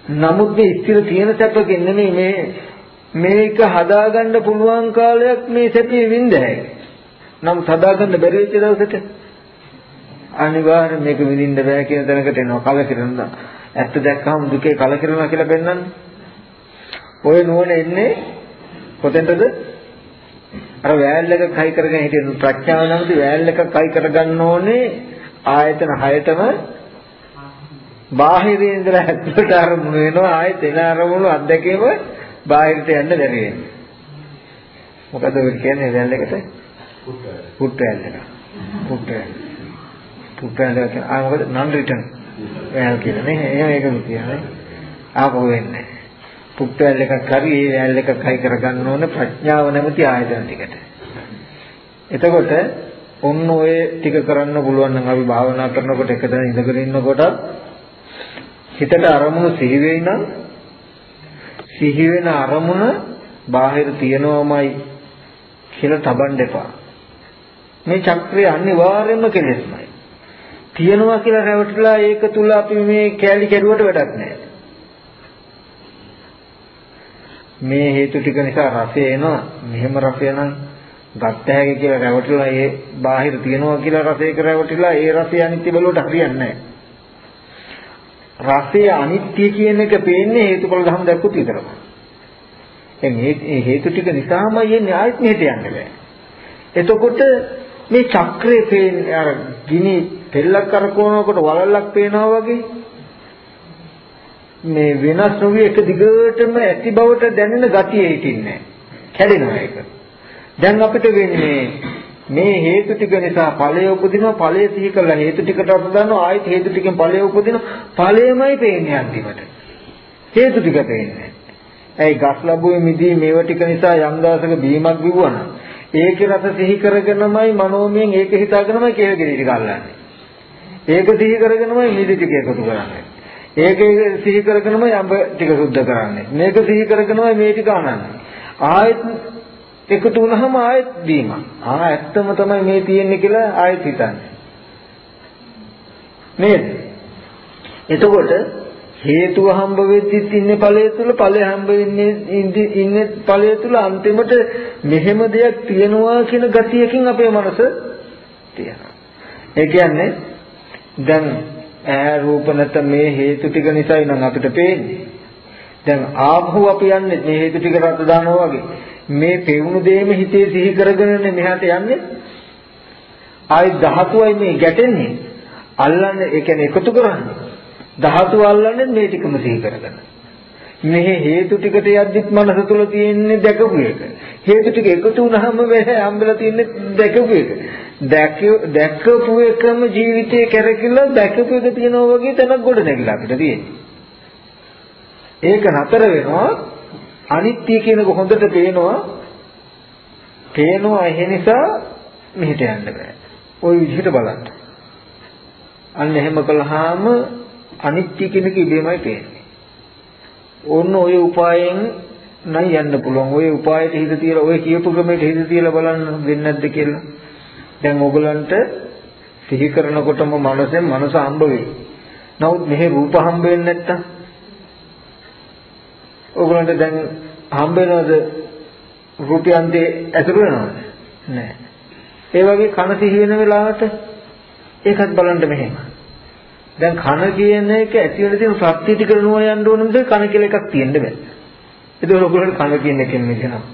නමුත් මේ ස්ථිර තියෙන සැපකින් නෙමෙයි මේ මේක හදාගන්න පුළුවන් කාලයක් මේ සැපේ විඳ හැකියි. නම් හදාගන්න බැරි වෙච්ච දවසට අනිවාර්යෙන් මේක විඳින්න බෑ කියන තැනකට එනවා කලකිරෙනවා. ඇත්ත දැක්කම දුකේ කලකිරෙනවා කියලා පෙන්වන්නේ. ওই නුවණ එන්නේ කොතෙන්ද? අර වෑල් එකක් හයි කරගෙන හිටිය ප්‍රඥාව නැමති වෑල් එකක් හයි කරගන්න ඕනේ ආයතන හයතම බාහිරින් ඉඳලා ඇතුළට අරමුණු වෙනවා ආයෙත් එන අරමුණු අත්දැකීම බාහිරට යන්න බැරි වෙනවා. මොකද ඔය කියන්නේ වැල් එකට? පුට් වැල් එක. පුට් වැල්. පුට් වැල් එක ආ මොකද නන් රිටර්න් වැල් කියලා නේ. එහෙම ඒකම කියන්නේ. ආපහු වෙන්නේ. පුට් වැල් එකක් හරි ඒ වැල් එකක් හයි කරගන්න ඕන ප්‍රඥාව නැමැති ආයතන ටිකට. එතකොට ඔන්න ඔය ටික කරන්න පුළුවන් නම් අපි භාවනා කරනකොට එකතැන ඉඳගෙන ඉන්නකොට හිතට අරමුණු සිහි වෙයි නම් සිහි වෙන අරමුණ බාහිර තියනවමයි කියලා තබන්න එපා. මේ චක්‍රය අනිවාර්යයෙන්ම කෙලෙස්මයි. තියනවා කියලා රැවටිලා ඒක තුල අපි මේ කැලි කැඩුවට වැඩක් නැහැ. මේ හේතු ටික නිසා රසය එනවා. මෙහෙම රසය නම් ගත්ත හැකි කියලා රැවටිලා ඒ බාහිර තියනවා කියලා රසයක රැවටිලා ඒ රසය අනිත්‍ය බලවට හරියන්නේ නැහැ. රසය අනිත්‍ය කියන එක පේන්නේ හේතුඵල ධර්ම දැක්කොත් විතරයි. දැන් මේ හේතු ටික නිසාම යන්නේ ආයෙත් මෙහෙට යන්න බෑ. එතකොට මේ චක්‍රේ පේන්නේ අර ගිනි තෙල්ලක් කරකවනකොට වලල්ලක් පේනවා වගේ මේ වෙනස් නොවි එක දිගටම ඇති බවට දැනෙන ගතිය හිටින්නේ කැඩෙනවා ඒක. දැන් අපිට වෙන්නේ මේ හේතු ටික නිසා ඵලය උපදිනවා ඵලය සිහි කරලා හේතු ටිකට අර්ථ දානවා ආයෙත් හේතු ටිකෙන් ඵලය උපදිනවා ඵලයමයි පේන්නේ අන්තිමට. හේතු ටික පේන්නේ. ඇයි ගස් ලැබුවේ මිදී මේව ටික නිසා යම් දවසක බීමක් බිව්වනම් ඒකේ රස සිහි කරගෙනමයි මනෝමයෙන් ඒක හිතාගෙනමයි කේව ගෙඩි ටික අල්ලන්නේ. ඒක සිහි කරගෙනමයි මිදි ටික එකතු කරන්නේ. ඒක සිහි කරගෙනමයි අඹ ටික සුද්ධ කරන්නේ. මේක සිහි කරගෙනමයි මේ ටික අනන්නේ. ආයෙත් එකතු වුණාම ආයෙත් බීමක්. ආ ඇත්තම තමයි මේ තියෙන්නේ කියලා ආයෙත් හිතන්නේ. නේද? එතකොට හේතුව හම්බ වෙද්දිත් ඉන්නේ ඵලය තුල ඵලය හම්බ වෙන්නේ ඉන්නේ ඵලය තුල අන්තිමට මෙහෙම දෙයක් තියනවා කියන ගතියකින් අපේ මනස තියෙනවා. ඒ කියන්නේ දැන් ඈ රූප නැත මේ හේතු ටික නිසායි නම් අපිට පේන්නේ. දැන් ආපහු අපි යන්නේ මේ හේතු ටික රත් දානවා වගේ. මේ පෙවුණු දෙයම හිතේ සිහි කරගෙනනේ මෙහාට යන්නේ. ආයි ධාතුවයි මේ ගැටෙන්නේ. අල්ලන්නේ ඒ කියන්නේ එකතු කරන්නේ. ධාතු අල්ලන්නේ මේ ටිකම සිහි කරගෙන. මේ හේතු ටිකට යද්දිත් මනස තුල තියෙන්නේ දැකපු එක. හේතු ටික එකතු වුනහම වෙන්නේ හම්බෙලා තියෙන්නේ දැකපු එක. දැකපු එකම ජීවිතේ කරකිලා දැකපු එක තියනවා වගේ තැනක් ගොඩ නැගිලා අපිට තියෙන්නේ. ඒක නතර වෙනවා අනිත්‍ය කියනක හොඳට පේනවා. පේනවා ඒ නිසා මෙහෙට යන්න බෑ. ওই විදිහට බලන්න. අන්න එහෙම කළාම අනිත්‍ය කියන එක ඉබේමයි පේන්නේ. ඕන්න ওই උපායෙන් නම් යන්න පුළුවන්. ওই උපායට හිත තියලා ওই කියපු ක්‍රමයට හිත තියලා බලන්න වෙන්නේ නැද්ද කියලා. දැන් ඕගලන්ට සිහි කරනකොටම මනසෙන් මනස හම්බ වෙයි. නමුත් මෙහි රූප හම්බ වෙන්නේ නැත්තම් ඕගලන්ට දැන් හම්බ වෙනවද රූපයන්තේ ඇතුළු වෙනවද? නැහැ. ඒ වගේ කන සිහි වෙන වෙලාවට ඒකත් බලන්න මෙහෙම. දැන් කන කියන එක ඇති වෙන තියෙන සත්‍ය ටික නුව යන්න ඕන මිස කන කියලා එකක් තියෙන්න බෑ. ඒක ඔයගොල්ලෝ කන කියන එකෙන් මිදෙනවා.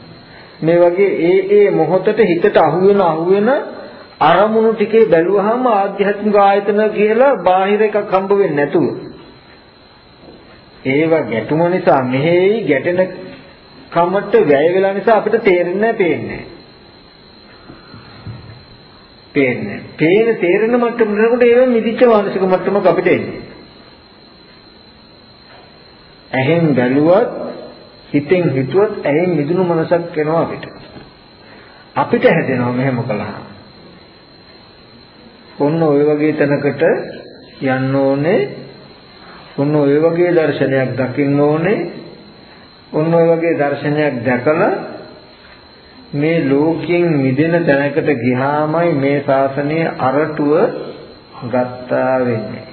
මේ වගේ ඒ ඒ මොහොතට හිතට අහු වෙන අහු වෙන අරමුණු ටිකේ බැලුවහම ආධ්‍යාත්මික ආයතන කියලා බාහිර එකක් හම්බ වෙන්නේ නැතුව ඒව ගැටුම නිසා මෙහෙයි ගැටෙන කමට වැය වෙලා නිසා අපිට තේරෙන්නේ නැහැ පේන්නේ පේන්නේ. පේන තේරෙන මට්ටම නේකොට ඒව මිදිච්ච මානසික මට්ටමක අපිට එන්නේ. ඇහෙන් බැලුවත් හිතෙන් හිතුවත් ඇහෙන් මිදුණු මනසක් එනවා අපිට. අපිට හැදෙනවා මෙහෙම කළා. ඔන්න ওই වගේ තැනකට යන්න ඕනේ. ඔන්න ওই වගේ දර්ශනයක් දකින්න ඕනේ. ඔන්න ওই වගේ දර්ශනයක් දැකලා මේ ලෝකයෙන් මිදෙන තැනකට ගියාමයි මේ ශාසනය අරටුව ගත්තා වෙන්නේ.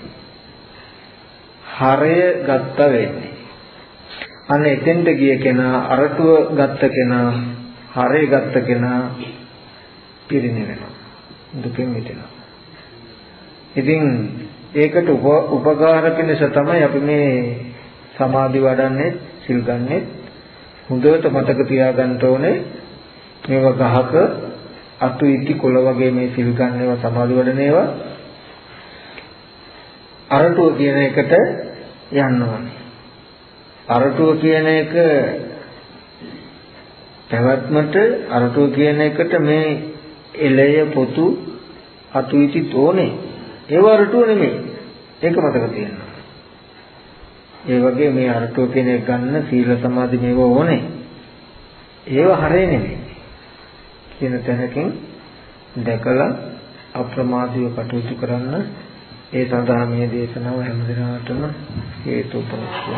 හරය ගත්තා වෙන්නේ. අන්න එතෙන්ට ගිය කෙනා අරටුව ගත්ත කෙනා හරය ගත්ත කෙනා පිරිනිවෙනවා. දුකෙන් මිදෙනවා. ඉතින් ඒකට උපකාර පිණිස තමයි අපි මේ සමාධි වඩන්නේ, සිල් ගන්නෙ. හොඳට මතක තියාගන්න ඕනේ මේවා ගහක අතු ඉති කොළ වගේ මේ සිල් ගන්න ඒවා සමාධි වඩන ඒවා අරටුව කියන එකට යන්න ඕනේ. අරටුව කියන එක පැවැත්මට අරටුව කියන එකට මේ එළය පොතු අතු ඉති තෝනේ. ඒව අරටුව නෙමෙයි. ඒක මතක තියන්න. ඒ වගේ මේ අරටුව කියන එක ගන්න සීල සමාධි මේව ඕනේ. ඒව හරේ නෙමෙයි. කියන තැනකින් දැකලා අප්‍රමාදීව කටයුතු කරන්න ඒ සඳහා මේ දේශනාව හැම දිනකටම හේතු උපනිශ්‍රය